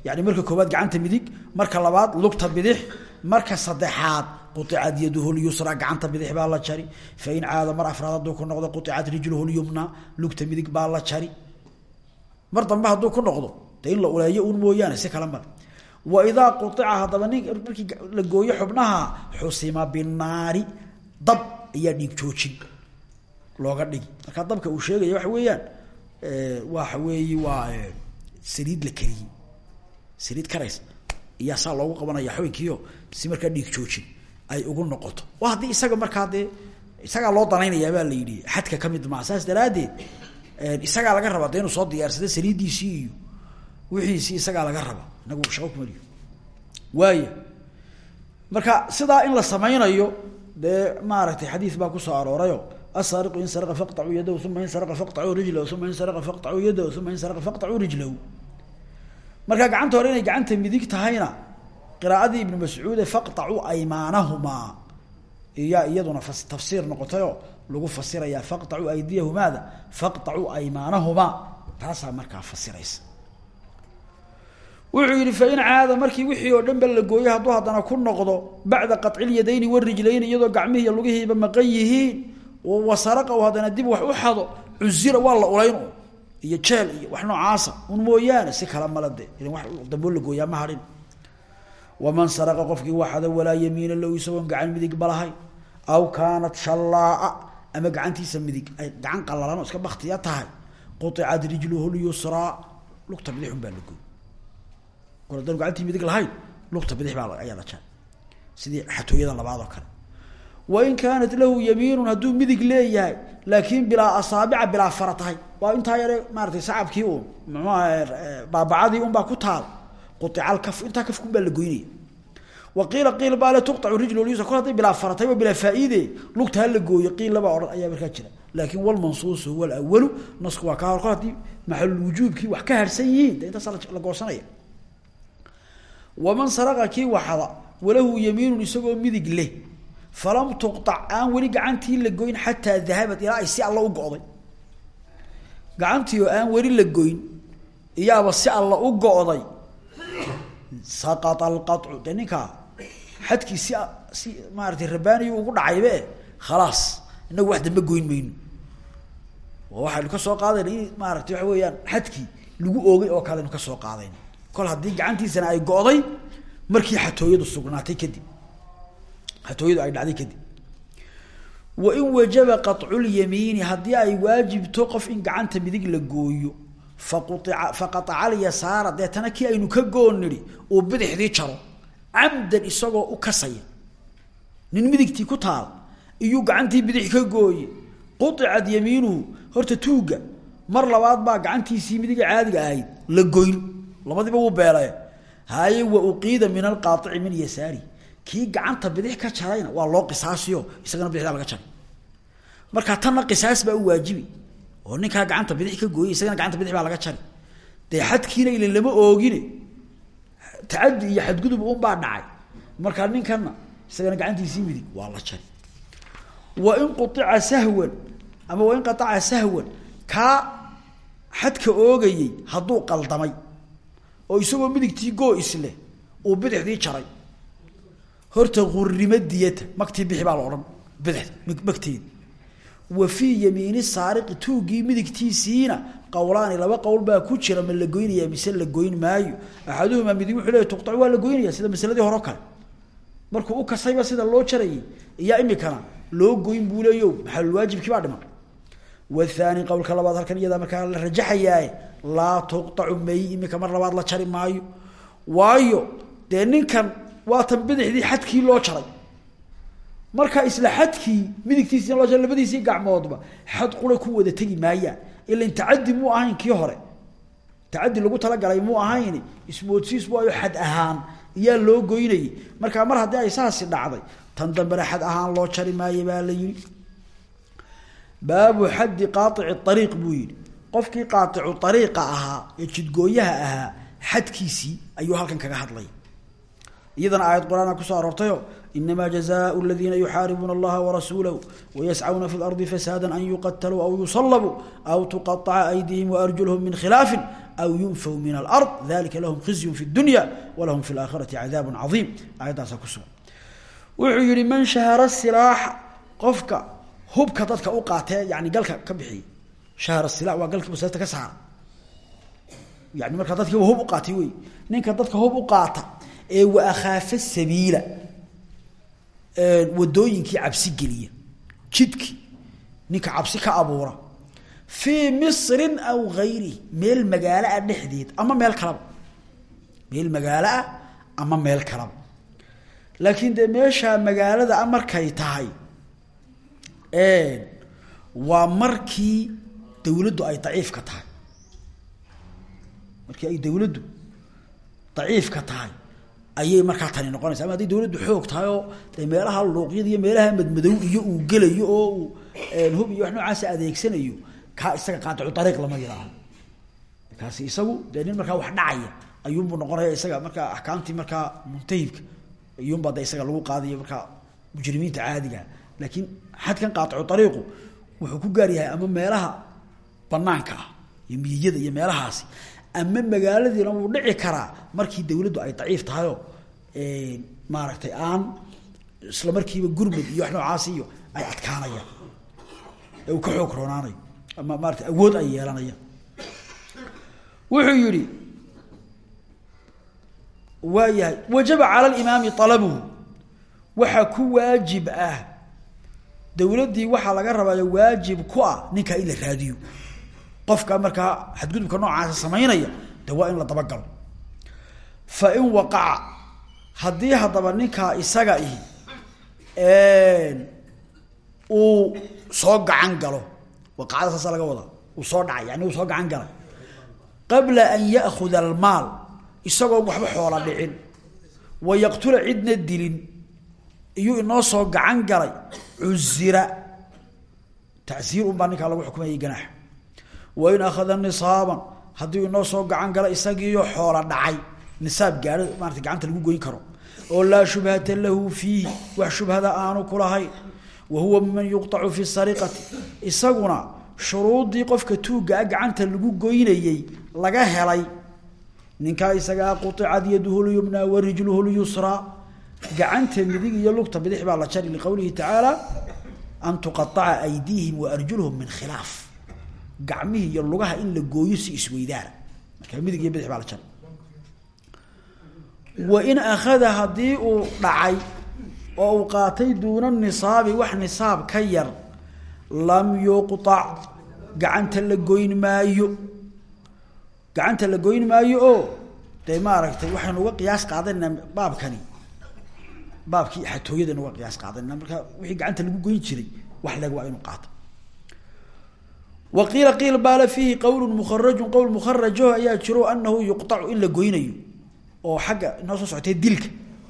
yani marka koowaad gacanta midig marka labaad lugta bidix marka saddexaad quicad yaduhu lyusraa gacanta bidix baa la jari. Fain caada mar afraad hadduu ku noqdo quicad rijluhu lyumna lugta midig baa la jari. Mar dambe hadduu ku noqdo de in la uleeyo un mooyaane si kala male waidaa quica haddaba nin markii la gooyo xubnaha xusima binaari dab ayaa dhiig joojin looga dhigi. Markaa dabka uu sheegaya waxa weeyaan waxa weeyi waa saliid la kariyey. Saliid karaysa. Iyaa saa loogu qabanaya si markaa dhiig joojin ay ugu noqoto waa haddii isaga markaa dee isagaa loo danaynayaa baa la yidhi xadka kamid maa saas daraaddeed isagaa laga rabaa de inuu soo diyaarsada saliiddiisii iyo wixiisii isagaa laga raba inagu shaqo kumaliyo waaya marka sidaa in la samaynayo dee maaragtay xadiis baa kusoo aroorayo asariqu in saraqa faqطacuu yadahu uma in saraqa faqطacuu rijlahu uma in saraqa faqطacuu yadahu uma in saraqa faqطacuu rijlahu marka gacanta hore inay gacanta midig tahayna qiraaadii ibnu mascuude faqطacuu aymaanahumaa iyaa iyaduna tafsiir noqotayoo lagu fasirayaa faqطacuu aydiyahumaada faqطacuu aymaanahumaa taasaa markaa fasiraysa wuxuu yihi fain caada markii wixii oo dhan ba la gooyo hadduu haddana ku noqdo bacda qaطcilyadayni warijlayni iyadoo gacmihii iyo lugihiiba maqan yihiin wasaraqa u haddana dib wax u xado cuzira waa la ulayn iyo jeel iyo wax noocaasa un mooyaane si kala mala de ilan wax damboo la gooyaa ma hadhin waman saraqa qofkii waxada walaa yamiina low isagoon gacan midig balahay aw kaanat shallaaa ama gacantiisa midig ay gacan qalalan oo iska baktiya tahay quicad rijluhu lyusraa lugta bidixun baa la gooy kol haddaan gacantii midig lahayn lugta bidix baa ayaa la jaray sidii xatooyada labaad oo kale wain kaanat lahu yamiinun hadduu midig leeyahay laakiin bilaa asaabica bilaa fara tahay waa intaa yare maaratay sacabkii uun mxuaha baabacadii un baa ku taal intaa kafkun baa la goynaya wa qiila qiil baa le tuqطacu rijl lyusra kol hadday bilaa fara tahay waa bilaa faa'iide lugta ha la gooyo qiil labaa odhan ayaa markaa jira. Laakiin walmansuusu huwa alawalu nasku waa ka hor kol haddii maxalulwujuubkii wax ka harsan yihiin de intaasa la goosanaya waman saraqa kii waxada walahu yamiinun isagoo midig leh falam tuqطac aan weli gacantii la goyn xataa dahabat ilaa ay si alla u go'day. Gacantii oo aan saqata alqaطcu dee ninkaa xadkii si si maaratay rabaaniyu ugu dhacaybe khalaas inagu wax dambe goyn mayno waxaynu ka soo qaadayna in maaragtay waxa weeyaan xadkii lagu oogay oo kale aynu ka soo qaadayna kol haddii gacantiisana ay go'day markii xatooyadu sugnaatay kadib xatooyadu ay dhacday kadib wain wajaba qaطculyamiini haddii ay waajibto qof in gacanta midig la gooyo faqaaca alyasaara deetana kii aynu ka goon nidhi uu bidixdii jaro camdan isagoo u kasaya nin midigtii ku taal iyuu gacantii bidix ka gooye quicad yamiinuhu horta tuugga mar labaad baa gacantiisii midiga caadiga ahayd la goyn labadiiba wuu beelay haye wa uqiida min alqaaici min yasaari kii gacanta bidix ka jarayna waa loo qisaasiyo isagana bidixdaa laga jaray markaa tanna qisaas baa waajibi oo ninkaa gacanta bidix ka gooyey isagana gacanta bidix baa laga jari. Dee xadkiina ilan lama oogine tacadi iyo xadgudub unbaa dhacay. Markaa ninkana isagana gacantiisii midig waa la jari. Wain quica sahwan ama wain qaaca sahwan kaa xadka oogayey hadduu qaldamay oo isagoo midigtii goo isleh uu bidixdii jaray. Horta urima diyata baa la odhan bidix magteedi wa fii yamiini saariqi tuugii midigtiisiina qowlaani laba qowl baa ku jira ma la goynaya mise la goyn maayo. Axaduhumaa midig wuxuu leey tuqtac waa la goynaya sida masaladii hore u kasayba sida loo jarayay iyaa imikana loo goyn buu leeyo maxalulwaajibkii baa dhiman. Wathani qowlka labaad halkan iyadaa markaa la rajaxayaaye laa tuqtacu may imika mar labaad la jari maayo. Waayo dee ninkan waatan bidixdii xadkii loo jaray marka isla xadkii jaray labadiisii gacmoodba xad qura ku wada tegi maayaan ilan tacadi muu ahayn kii hore. Tacadi lagu talagalay muu ahayn ismoodsiis waayo xad ahaan iyaa loo goynayay. Markaa mar haddii ay saasi dhacday tan dambena xad ahaan loo jari maayo baa la yihi baabu xaddi qaaici ariiq buu yihi qofkii qaaicu ariiqa ahaa ee jidgooyaha ahaa xadkiisii ayuu halkan kaga hadlay. Iyadana aayad qur'aana ku soo aroortayo inamaa jazaau ladiina yuxaaribuuna allaha warasuulahu wayascawna fi lardi fasaada an yuqataluu aw yusalabuu aw tuqaaca aydihim waarjulhum min khilaafin aw yunfaw min alard dalika lahum khizyun fi dunya walahum fi laakhirati cadaabun caiim aayaddaasa ku sugan wuxuu yihi man shahara silaaxa qofka hubka dadka u qaatee yani galka ka bixiyey shahar sila waa galkii muslimiinta ka saara yani markaa dadkii hub u qaatay wey ninka dadka hub u qaata ee wa akhaafa sabiila wadooyinkii cabsi geliya. Jidkii ninka cabsi ka abuura. Fii misrin aw gayrihi meel magaalo ah dhexdeed ama meel kalaba. Meel magaalo ah ama meel kalaba. Laakiin dee meeshaa magaalada a markay tahay waa markii dawladdu ay daciifka tahay. Markii ay dawladdu daciifka tahay ayay markaa tani noqonaysa ama dawladdu xoog tahay oo meelaha luuqyada iyo meelaha madmadow iyo uu gelayo oo uu hub iyo wax adeegsanayo kaa isaga qaadicu ariiq lama yidhaaho kaasi isagu dee markaa wax dhacaya ayuunbuu noqonaya isaga markaa axkaamtii markaa muntahibka iyuunbaa de isaga lagu qaadayo markaa mujrimiinta caadiga. Laakiin xadkan qaaicu ariiqu wuxuu ku gaar yahay ama meelaha banaanka ah iyo miyiyada iyo meelahaasi ama magaaladiina wuu dhici karaa markii dawladdu ay daciif tahayoo maaragtay aan isla markiiba gurmud iyo wax noocaasi iyo ay adkaanayaan ee uu ka xoog ama maarata awood ay yeelanayaan wuxuu yihi waa yahay wajaba cala alimaami alabuhu ku waajib ah. Dawladdii waxaa laga rabaayo waajib ku ah ninkaa in raadiyo qofka markaa xadgudubka noocaasa samaynaya de waa in la dabagalo. Fa in waqaca haddii haddaba ninkaa isaga ihi uu soo gacan galo waqacada saasa laga wadaa uu soo dhacay yani soo gacan galay qabla an ya'khuda almaal isagoo waxba xoola dhicin wa yaqtula cidna dilin iyuu inoo soo gacan galay cuzira. Tacsiir unbaa lagu xukumayay ganaax wain akhada nisaaban. Haddii inoo soo gacan gala isagiiyo xoola dhacay. Nisaab gaaro maarata gacanta lagu goyn karo. Oo laa shubhata lahu fiihi. Wax shubhada aanu kulahayn wa huwa miman yuqطacu fi sariqati. Isaguna shuruudii qofka tuuggaa gacanta lagu goynayey laga helay. Ninkaa isagaa quicad yaduhu lyumna wa rijluhu lyusraa gacanta midig iyo lugta bidix baa la jari liqowlihi tacaala an tuqaaca aydiihim wa gacmihii iyo lugaha in la gooyo si isweydaana markaa midig iyo bidix baa la jaray wa in akhada haddii uu dhacay oo uu qaatay duuna nisaabi wax nisaab ka yar lam yuqطac gacanta la goyn maayo. Gacanta la goyn maayo oo dee maaragtay waxaynu uga qiyaas qaadanayna baabkani. Baabkii xatooyadaynu uga qiyaas qaadanayna. Marka wixii gacanta lagu goyn jiray wax leg waa inu qaato wa qiila qiil baala fiihi qowl mukaraju qowl mukharajo ayaa jiro anahu yuqطacu in la goynayo oo xagga inoo soo socotee dilka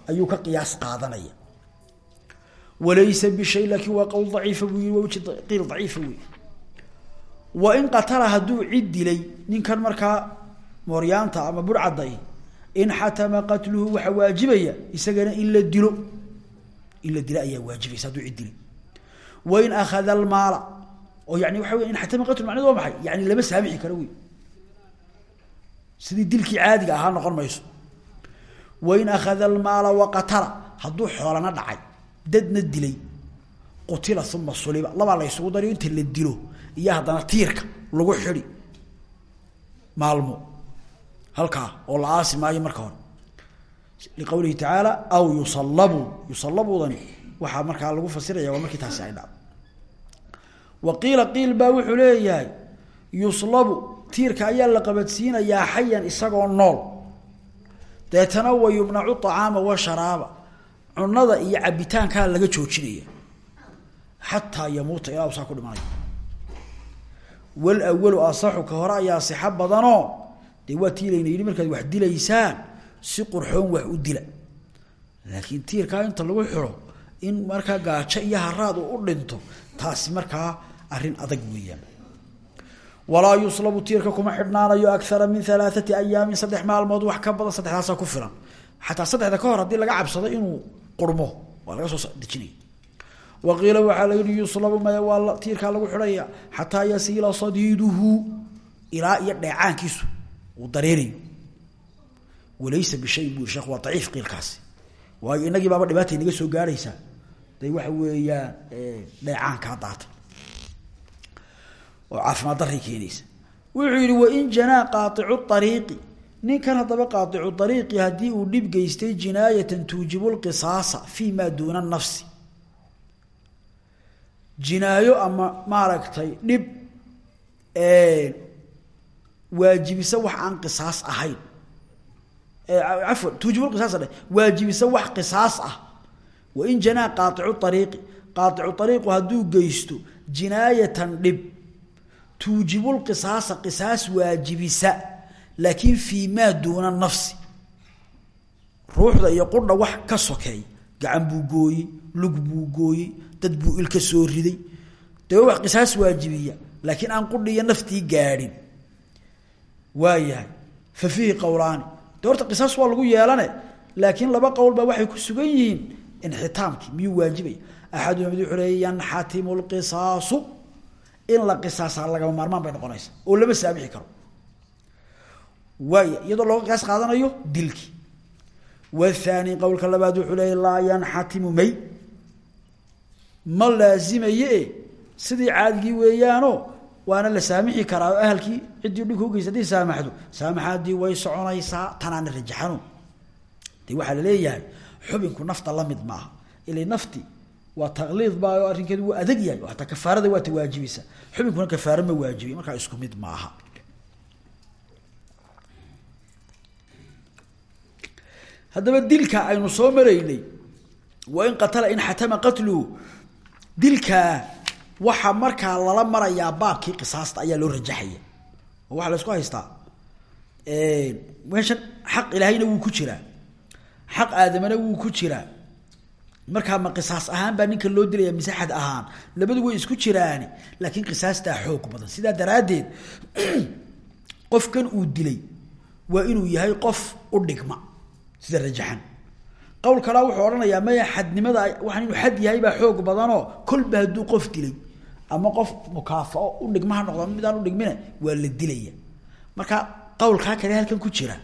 ayuu ka qiyaas qaadanaya walaysa bishay laakin waa qowl daciifa buu yii waa wji qiil daciifa wey wa in qatala hadduu cid dilay ninkan markaa mooryaanta ama burcadday in xatama qatluhu waxaa waajibaya isagana in la oo yani waxa wey in xatama qatlu macnedu waa maxay? Yani lama saamixi karo wey sidii dilkii caadiga ahaa noqon mayso. Wa in akhada almaala waqatala hadduu xoolana dhacay dadna dilay qutila uma suliba. Labaa la ysugu dariyo inta la dilo. Iyo haddana tiirka lagu xidi maalmo. Halkaa oo la aasi marka hore. Liqowlihi tacaala aw yusallabu. Yusalabudani waxaa markaa lagu fasiraya markii taasi ay dhacdo wa qiila qiil baa wuxuu leeyahay yuslabu tiirka ayaa la qabadsiinayaa xayan isagoo nool. Deetana wa yumnacu acaama wa sharaaba. Cunada iyo cabitaankaa laga joojinaya. Xataa yamuuta ilaa saa ku dhimanay walawalu asaxu ka hore ayaa sixo badanoo dee waa tii layna yidhi markaad wax dilaysaan si qurxoon wax u dila. Laakiin tiirkaa inta lagu xiro in markaa gaajo iyo haraad uu u dhinto taasi markaa arrin adag weeyaan. Walaa yuslabu tiirka kuma xidhnaanayo akara min alaaati ayaamin saddex maalmood wax ka badan saddexdaasaa ku filan. Xataa saddexda ka hor haddii laga cabsado inuu qurmo waa laga soo dejinaya. Waqiila waxaa la yihi yuslabu maya waa tiirkaa lagu xidhaya xataa yasiila sadiiduhu ilaa iyo dheecaankiisu uu dareerayo walaysa bishayin bu sheekh waa daciif qiilkaasi. Waayo inagii baaba dhibaatay naga soo gaaraysaa de waxa weeyaan dheecaankaa daata oo caafimaad daray keenaysa. Wuxuu yihi wain janaa qaaicu ariiqi ninkan haddaba qaaicu ariiqi haddii uu dhib geystay jinaayatan tuujibu lqisaasa fi ma duuna nafsi. Jinaayo ama maaragtay dhib waajibisa wax aan qisaas ahayn. Cafwan tuujibu qisaasa dheh waajibisa wax qisaas ah wain janaa qaaicu ariiqi qaaicu ariiqu hadduu geysto jinaayatan dhib tuujibu lqisaasa qisaas waajibisa laakiin fii maa duuna nafsi ruuxda iyo qudha wax ka sokeey gacan buu gooyey lug buu gooyey dad buu ilka soo riday dee wax qisaas waajibiya laakiin aan qudhi iyo naftii gaadhin waayahay fa fiihi qowlaani de horta qisaas waa lagu yeelane laakiin laba qowl baa ku sugan yihiin inxitaamkii miyuu waajibaya axaduna mid wuxuu leeya yanxatimu lqisaasu in la qisaasaa lagama maarmaan bay noqonaysa oo lama saamixi karo. Waaya iyadoo looga qiyaas qaadanayo dilkii wathani qowlka labaad wuxuu leeya laa yanxatimu may. Ma laazimaye sidii caadigii weeyaano waana la saamixi karaa oo ahalkii ciddii dhibka ugeysa saamaxaadii way soconaysaa tanaana rajaxano de waxaa la leeyahay xubinku nafta la mid maaha. Ila nafti waa takliid baa arrinkeedu waa adag yahay oo kafaarada waa ta waajibisa xubinkuna kafaaro ma waajibiy markaa isku mid maaha. Haddaba dilka aynu soo maraynay waa in qatala in xatama qatluhu dilkaa waxaa markaa lala marayaa baabkii qisaasta ayaa loo rajaxaya. Oo la isku haystaa meeshan xaq ilaahayna wuu ku jiraa xaq aadamana wuu ku jiraa markaa ma qisaas ahaan baa ninka loo dilaya mise xad ahaan? Labadu way isku jiraani laakiin qisaastaa xoog badan. Sidaa daraaddeed *clears throat* qofkan uu dilay waa inuu yahay qof u dhigma sida rajaxan. Qowl kalaa wuxuu odhanayaa maya xadnimada waxaan inuu xad yahay baa xoog badanoo kolba hadduu qof dilay. Ama qof mukaafao u dhigmaha noqdo midaan udhigmina waa la dilaya. Marka qowlkaa kale halkan ku jira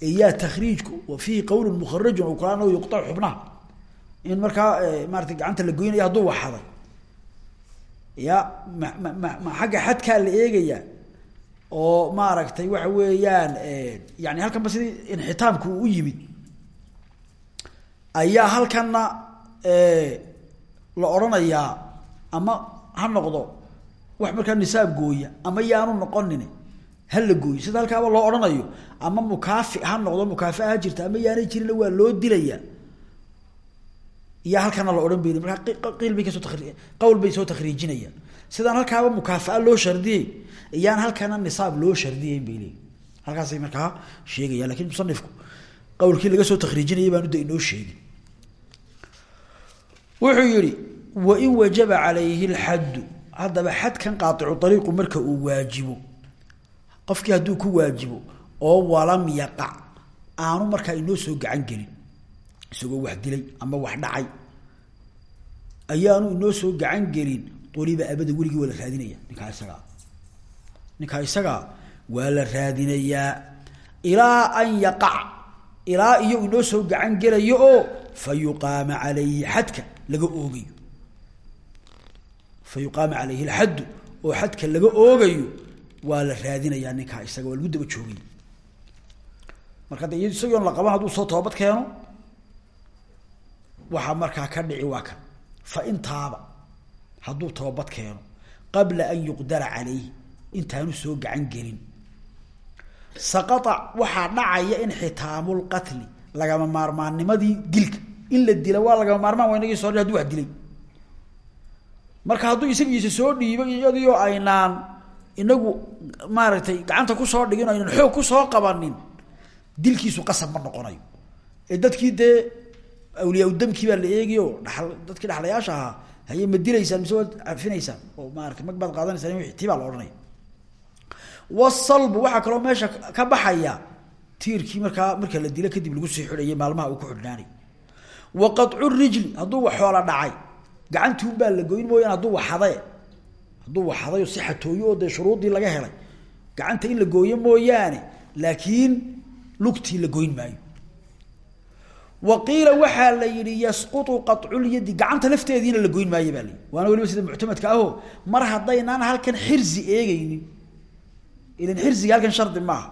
yaa takhriijku wa fiihi qowlun mukharajun u kalaana yuqtacu xubnaha. In markaa maarata gacanta la goynaya hadduu waxaday. Ya ma ma ma ma xagga xadkaa la eegayaa oo maaragtay waxa weeyaan yani halkanba sidii inxitaamku uu u yimid ayaa halkanna la odhanayaa ama ha noqdo wax markaa nisaab gooya ama yaanu noqonin ha la gooyo sida halkaaba loo odhanayo ama mukaafi ha noqdo mukaafi'a ha jirta ama yaanay jirina waa loo dilaya. Iyo halkana la odhan bayni markaa qiil bay ka soo takri qawl bay soo takhriijinayaan sidaan halkaaba mukaafa'a loo shardiyey iyaan halkana nisaab loo shardiyeyn bay leeyiin halkaasay markaa sheegayaan laakiin musanifku qawlkii laga soo takhriijinayay baanu da inoo sheegin. Wuxuu yihi wain wajaba calayhi lxaddu haddaba xadkan qaaicu ariiqu marka uu waajibo qofkii hadduu ku waajibo oo walam yaqac aanu markaa inoo soo gacan gelin isagoo wax dilay ama wax dhacay ayaanu inoo soo gacan gelin uliba abada weligii waa raadinaya ninkaa isagaa. Ninkaa isagaa waa la raadinayaa ilaa an yaqac ilaa iyo inoo soo gacan gelayo oo fa yuqaama calayhi xadka laga oogayo. Fa yuqaama calayhi lxaddu oo xadka laga oogayo waa la raadinayaa ninkaa isaga waa lagu daba joogay marka de isagoon la qaban hadduu soo toobad keeno waxaa markaa ka dhici waa kan. Fa in taaba hadduu toobad keeno qabla an yuqdara calayhi intaanu soo gacan gelin. Saqaa waxaa dhacaya inxitaamu lqatli lagama maarmaannimadii dilka. In la dila waa lagama maarmaan waa inagii soo haduu wax dilay. Marka hadduu isagiisa soo dhiibo iyadiio aynaan inagu maaragtay gacanta ku soo dhigin aynan xoog ku soo qabanin dilkiisu qasab ma noqonayo. Ee dadkii dee awliyaa damkii baa la eegiyo dhaal dadkii dhaxlayaasha ahaa haye ma dilaysaan mise waad cafinaysaan? oo maarata mag baad qaadanaysaan baa la odhanaya wasalbu waxaa kaloo meesha ka baxaya tiirkii markaa marka la dilo kadib lagu sii xidhayay maalmaha uu ku xidhnaanay wa qaطcu rijli wax xoola dhacay gacantii unbaa la goyn mooyaan hadduu waxade hadduu waxadayo si xatooyo oo dee laga helay gacanta in la gooyo mooyaane laakiin lugtii la goyn maayo. Wa qiila la yihi yasqutu qaculyadi gacanta lafteediina la goyn maayo baa waana weliba sida muctamadka ahoo mar haddaynaan halkan xirsi eegeynin ilan xirsiga halkan shardi maaha.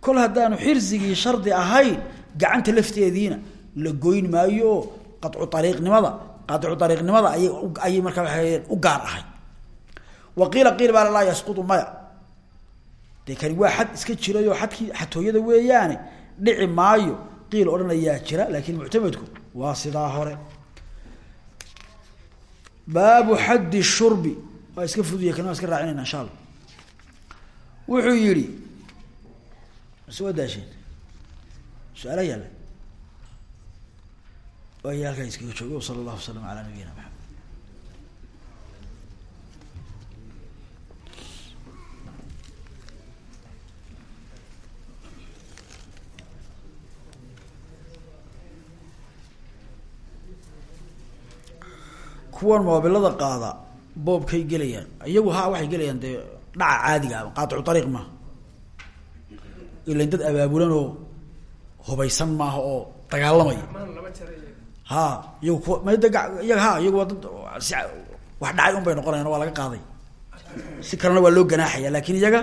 Kol haddaanu xirsigii shardi ahayn gacanta lafteediina la goyn maayo. Oo qacu ariiqnimada qacu ariiqnimada ayay ayay markaa u gaar ahay wa qiila qiil baa laa yasqutu maya. Dee kani waa xad iska jirayoo xadkii xatooyada weeyaane dhici maayo qiil odhanayaa jira laakiin muctamadku waa sidaa hore. Baabu xaddi shurbi. Waa iska fuduya kan iska raacinayna insha alla wuxuu yihi mase waa daasheen su'aala yaalla? Waaya halkaa iskaga joogo sala allahu wasalam nabiyina kuwan moobilada qaada boobkay gelayaan. Iyagu ha waxay gelayaan dee dhaca caadiga a qaaicu ariiq maaha ilan dad abaabulan oo hubaysan maaha oo dagaalamaya ha iyagu kuwa md iyaga ha iyagu waa dad wax dhacay un bay noqonayan waa laga qaaday. Si kalena waa loo ganaaxaya laakin iyaga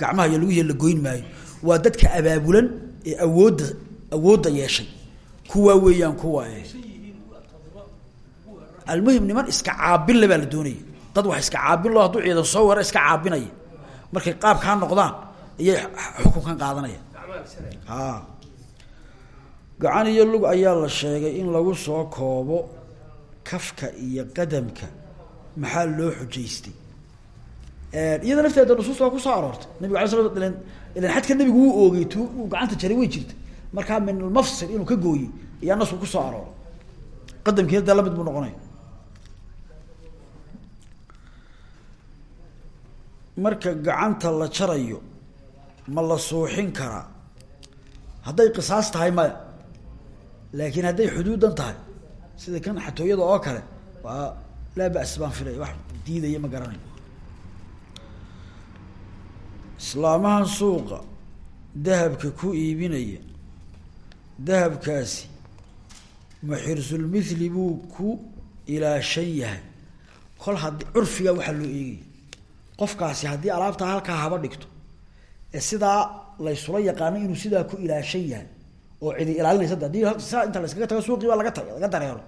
gacmaha iyo laguhi la goyn maayo. Waa dadka abaabulan ee awoodda awoodda yeeshay. Kuwaa weeyaan kuwa almuhim niman iska caabinle baa la doonaya dad wax iska caabinlo hadduu ciidan soo wara iska caabinaya. Markay qaabkaa noqdaan ayay xukunkan qaadanaya. Gacan iyo lug ayaa la sheegay in lagu soo koobo kafka iyo qadamka maxaa loo xujaystay. Iyada lafteeda nusuusta waa ku soo aroortay. Nabiga ala sla ilan ilan xadka nabigu wuu oogey tu uu gacanta jaray way jirta markaa min almafsil inuu ka gooyey ayaa nasku ku soo arooray. Qadamkiina dee la mid buu noqonaya marka gacanta la jarayo ma la suuxin karaa hadday qisaas tahay maya laakiin hadday xuduudan tahay sida kan xatooyada oo kale waa laa bas baan filaya wax diidaya ma garanayo islaamahan suuqa dahabka ku iibinaya dahabkaasi ma xirsulmithli buu ku ilaashan yahay. Kol haddii curfiga waxaa loo eegaya qofkaasi haddii alaabtaa halkaa haba dhigto ee sidaa laysula yaqaano inuu sidaa ku ilaashan yahay oo cidi ilaalinaysa sidaa inta layskaga tago suuqii baa laga laga dareero.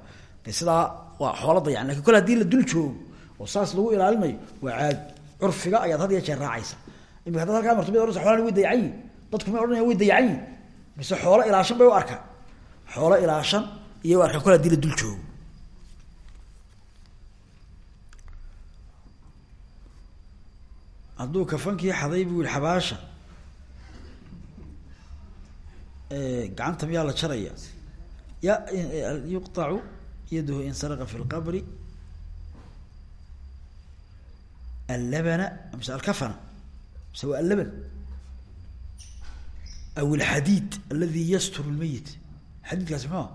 Sidaa waa xoola dayacan kol haddii la dul joogo oo saas lagu ilaalinayo waa caadi curfiga ayaad had iyo jeer raacaysa imika haddaad halkaa marto mid ohanaysa way dayacan dadku may odhanaya way dayacan mise xoolo ilaashan bay u arkaan. Xoolo ilaashan iyo arkaan kol haddii la dul joogo hadduu kafankii xaday buu yihi xabaasha. Gacanta miyaa la jaraya? Ya yuqطacu yadahu in saraqa fi اlqabri allabana mise alkafana mise waa allaban. Aw alxadiid aladi yastur lmeyit xadiidkaasi muxua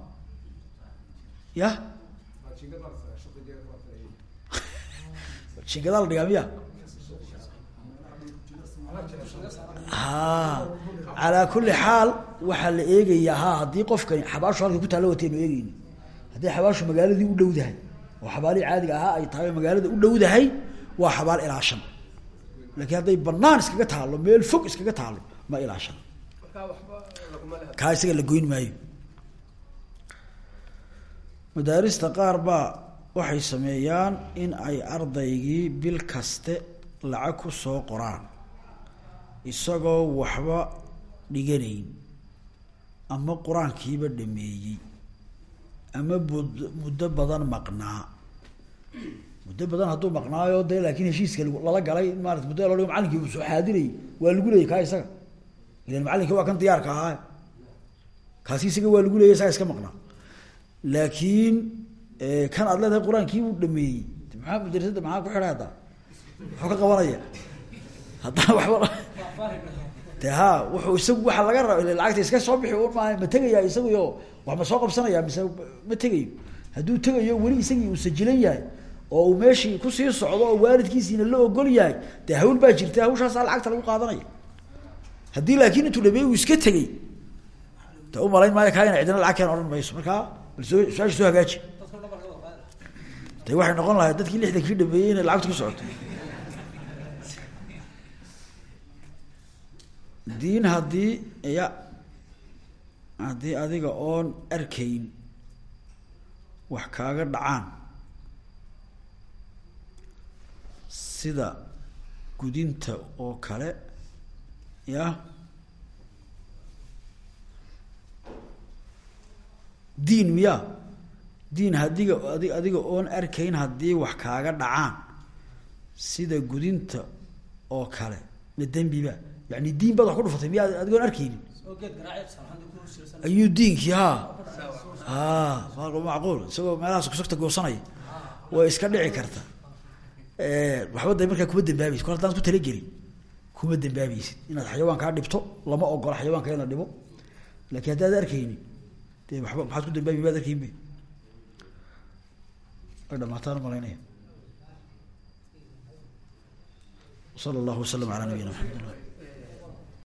ya? Jingadaa la *laughs* dhigaa miya ha calaa kuli xaal waxaa la eegayaa ha haddii qofkani xabaashu halka ku taalla wataynu eegeyni haddii xabaashu magaaladii u dhowdahay oo xabaalihii caadiga ahaa ay tahay magaalada u dhowdahay waa xabaal ilaashan. Laakiin hadday banaan iskaga taalo meel fog iskaga taalo ma ilaashan. Kaa isaga la goyn waxay sameeyaan in ay ardaygii bil kaste lacag ku soo qoraan isagoo waxba dhiganayn ama qur'aankiiba dhameeyey ama bud muddo badan maqnaa. Muddo badan hadduu maqnaayo de laakin heshiiska lala galay maarata muddo loo dhigo macalinkii uu soo xaadirayay waa lagu leeyay kaa isaga. Ilan macalinkii waa kan diyaarka ahaa. Kaasi isaga waa lagu leeyay isaga iska maqnaa. Laakiin kan aad leedahay qur'aankii uu dhameeyey. Maxaa madrasada maxaa ku xidhay hadda muxuu ka qabanaya. Haddana waxba de ha wuxuu isagu waxa laga raba ila lacagta iska soo bixi un maaha ma tegaya isaguyo? Wax ma soo qabsanaya mise ma tegayo hadduu tegayo weli isagii uu sajilan yahay oo uu meeshii ku sii socdo oo waalidkiisiina la ogol yahay dee hawl baa jirta hawshaasaa lacagta lagu qaadanaya. Haddii laakiin intuu dhameey uu iska tegey de umalayn maayo kaa ina cidina lacag keen odhan mayso. Markaa bal soo su'aasha soo hagaaji. De waxay noqon lahay dadkii lixdankii dhameeyey inay lacagtu ku socoto diin haddii ya haddii adiga oon arkayn wax kaaga dhacaan. Sida gudinta oo kale ya. Diin miya. Diin hadiga adi adiga oon arkayn haddii wax kaaga dhacaan. Sida gudinta oo kale. Ma dembiba yani diin baad wax ku dhufatay miya adigoon arkeynin ayuu diinkii ha a macquul. Isagoo meelahaas kusagta goosanaya. Way iska dhici karta. Waxba da markaa kuma dambaabaysid. Kol hadaan ku talagelin kuma dambaabaysid. Inaad xayawaan kaa dhibto lama ogola xayawaanka in la dhibo. Lakin haddaad arkeynin de waba maxaad ku dambaabi maad arkeyn be way dhamaataan u malaynaya sala allahu wasalam ala nabiyina maxamed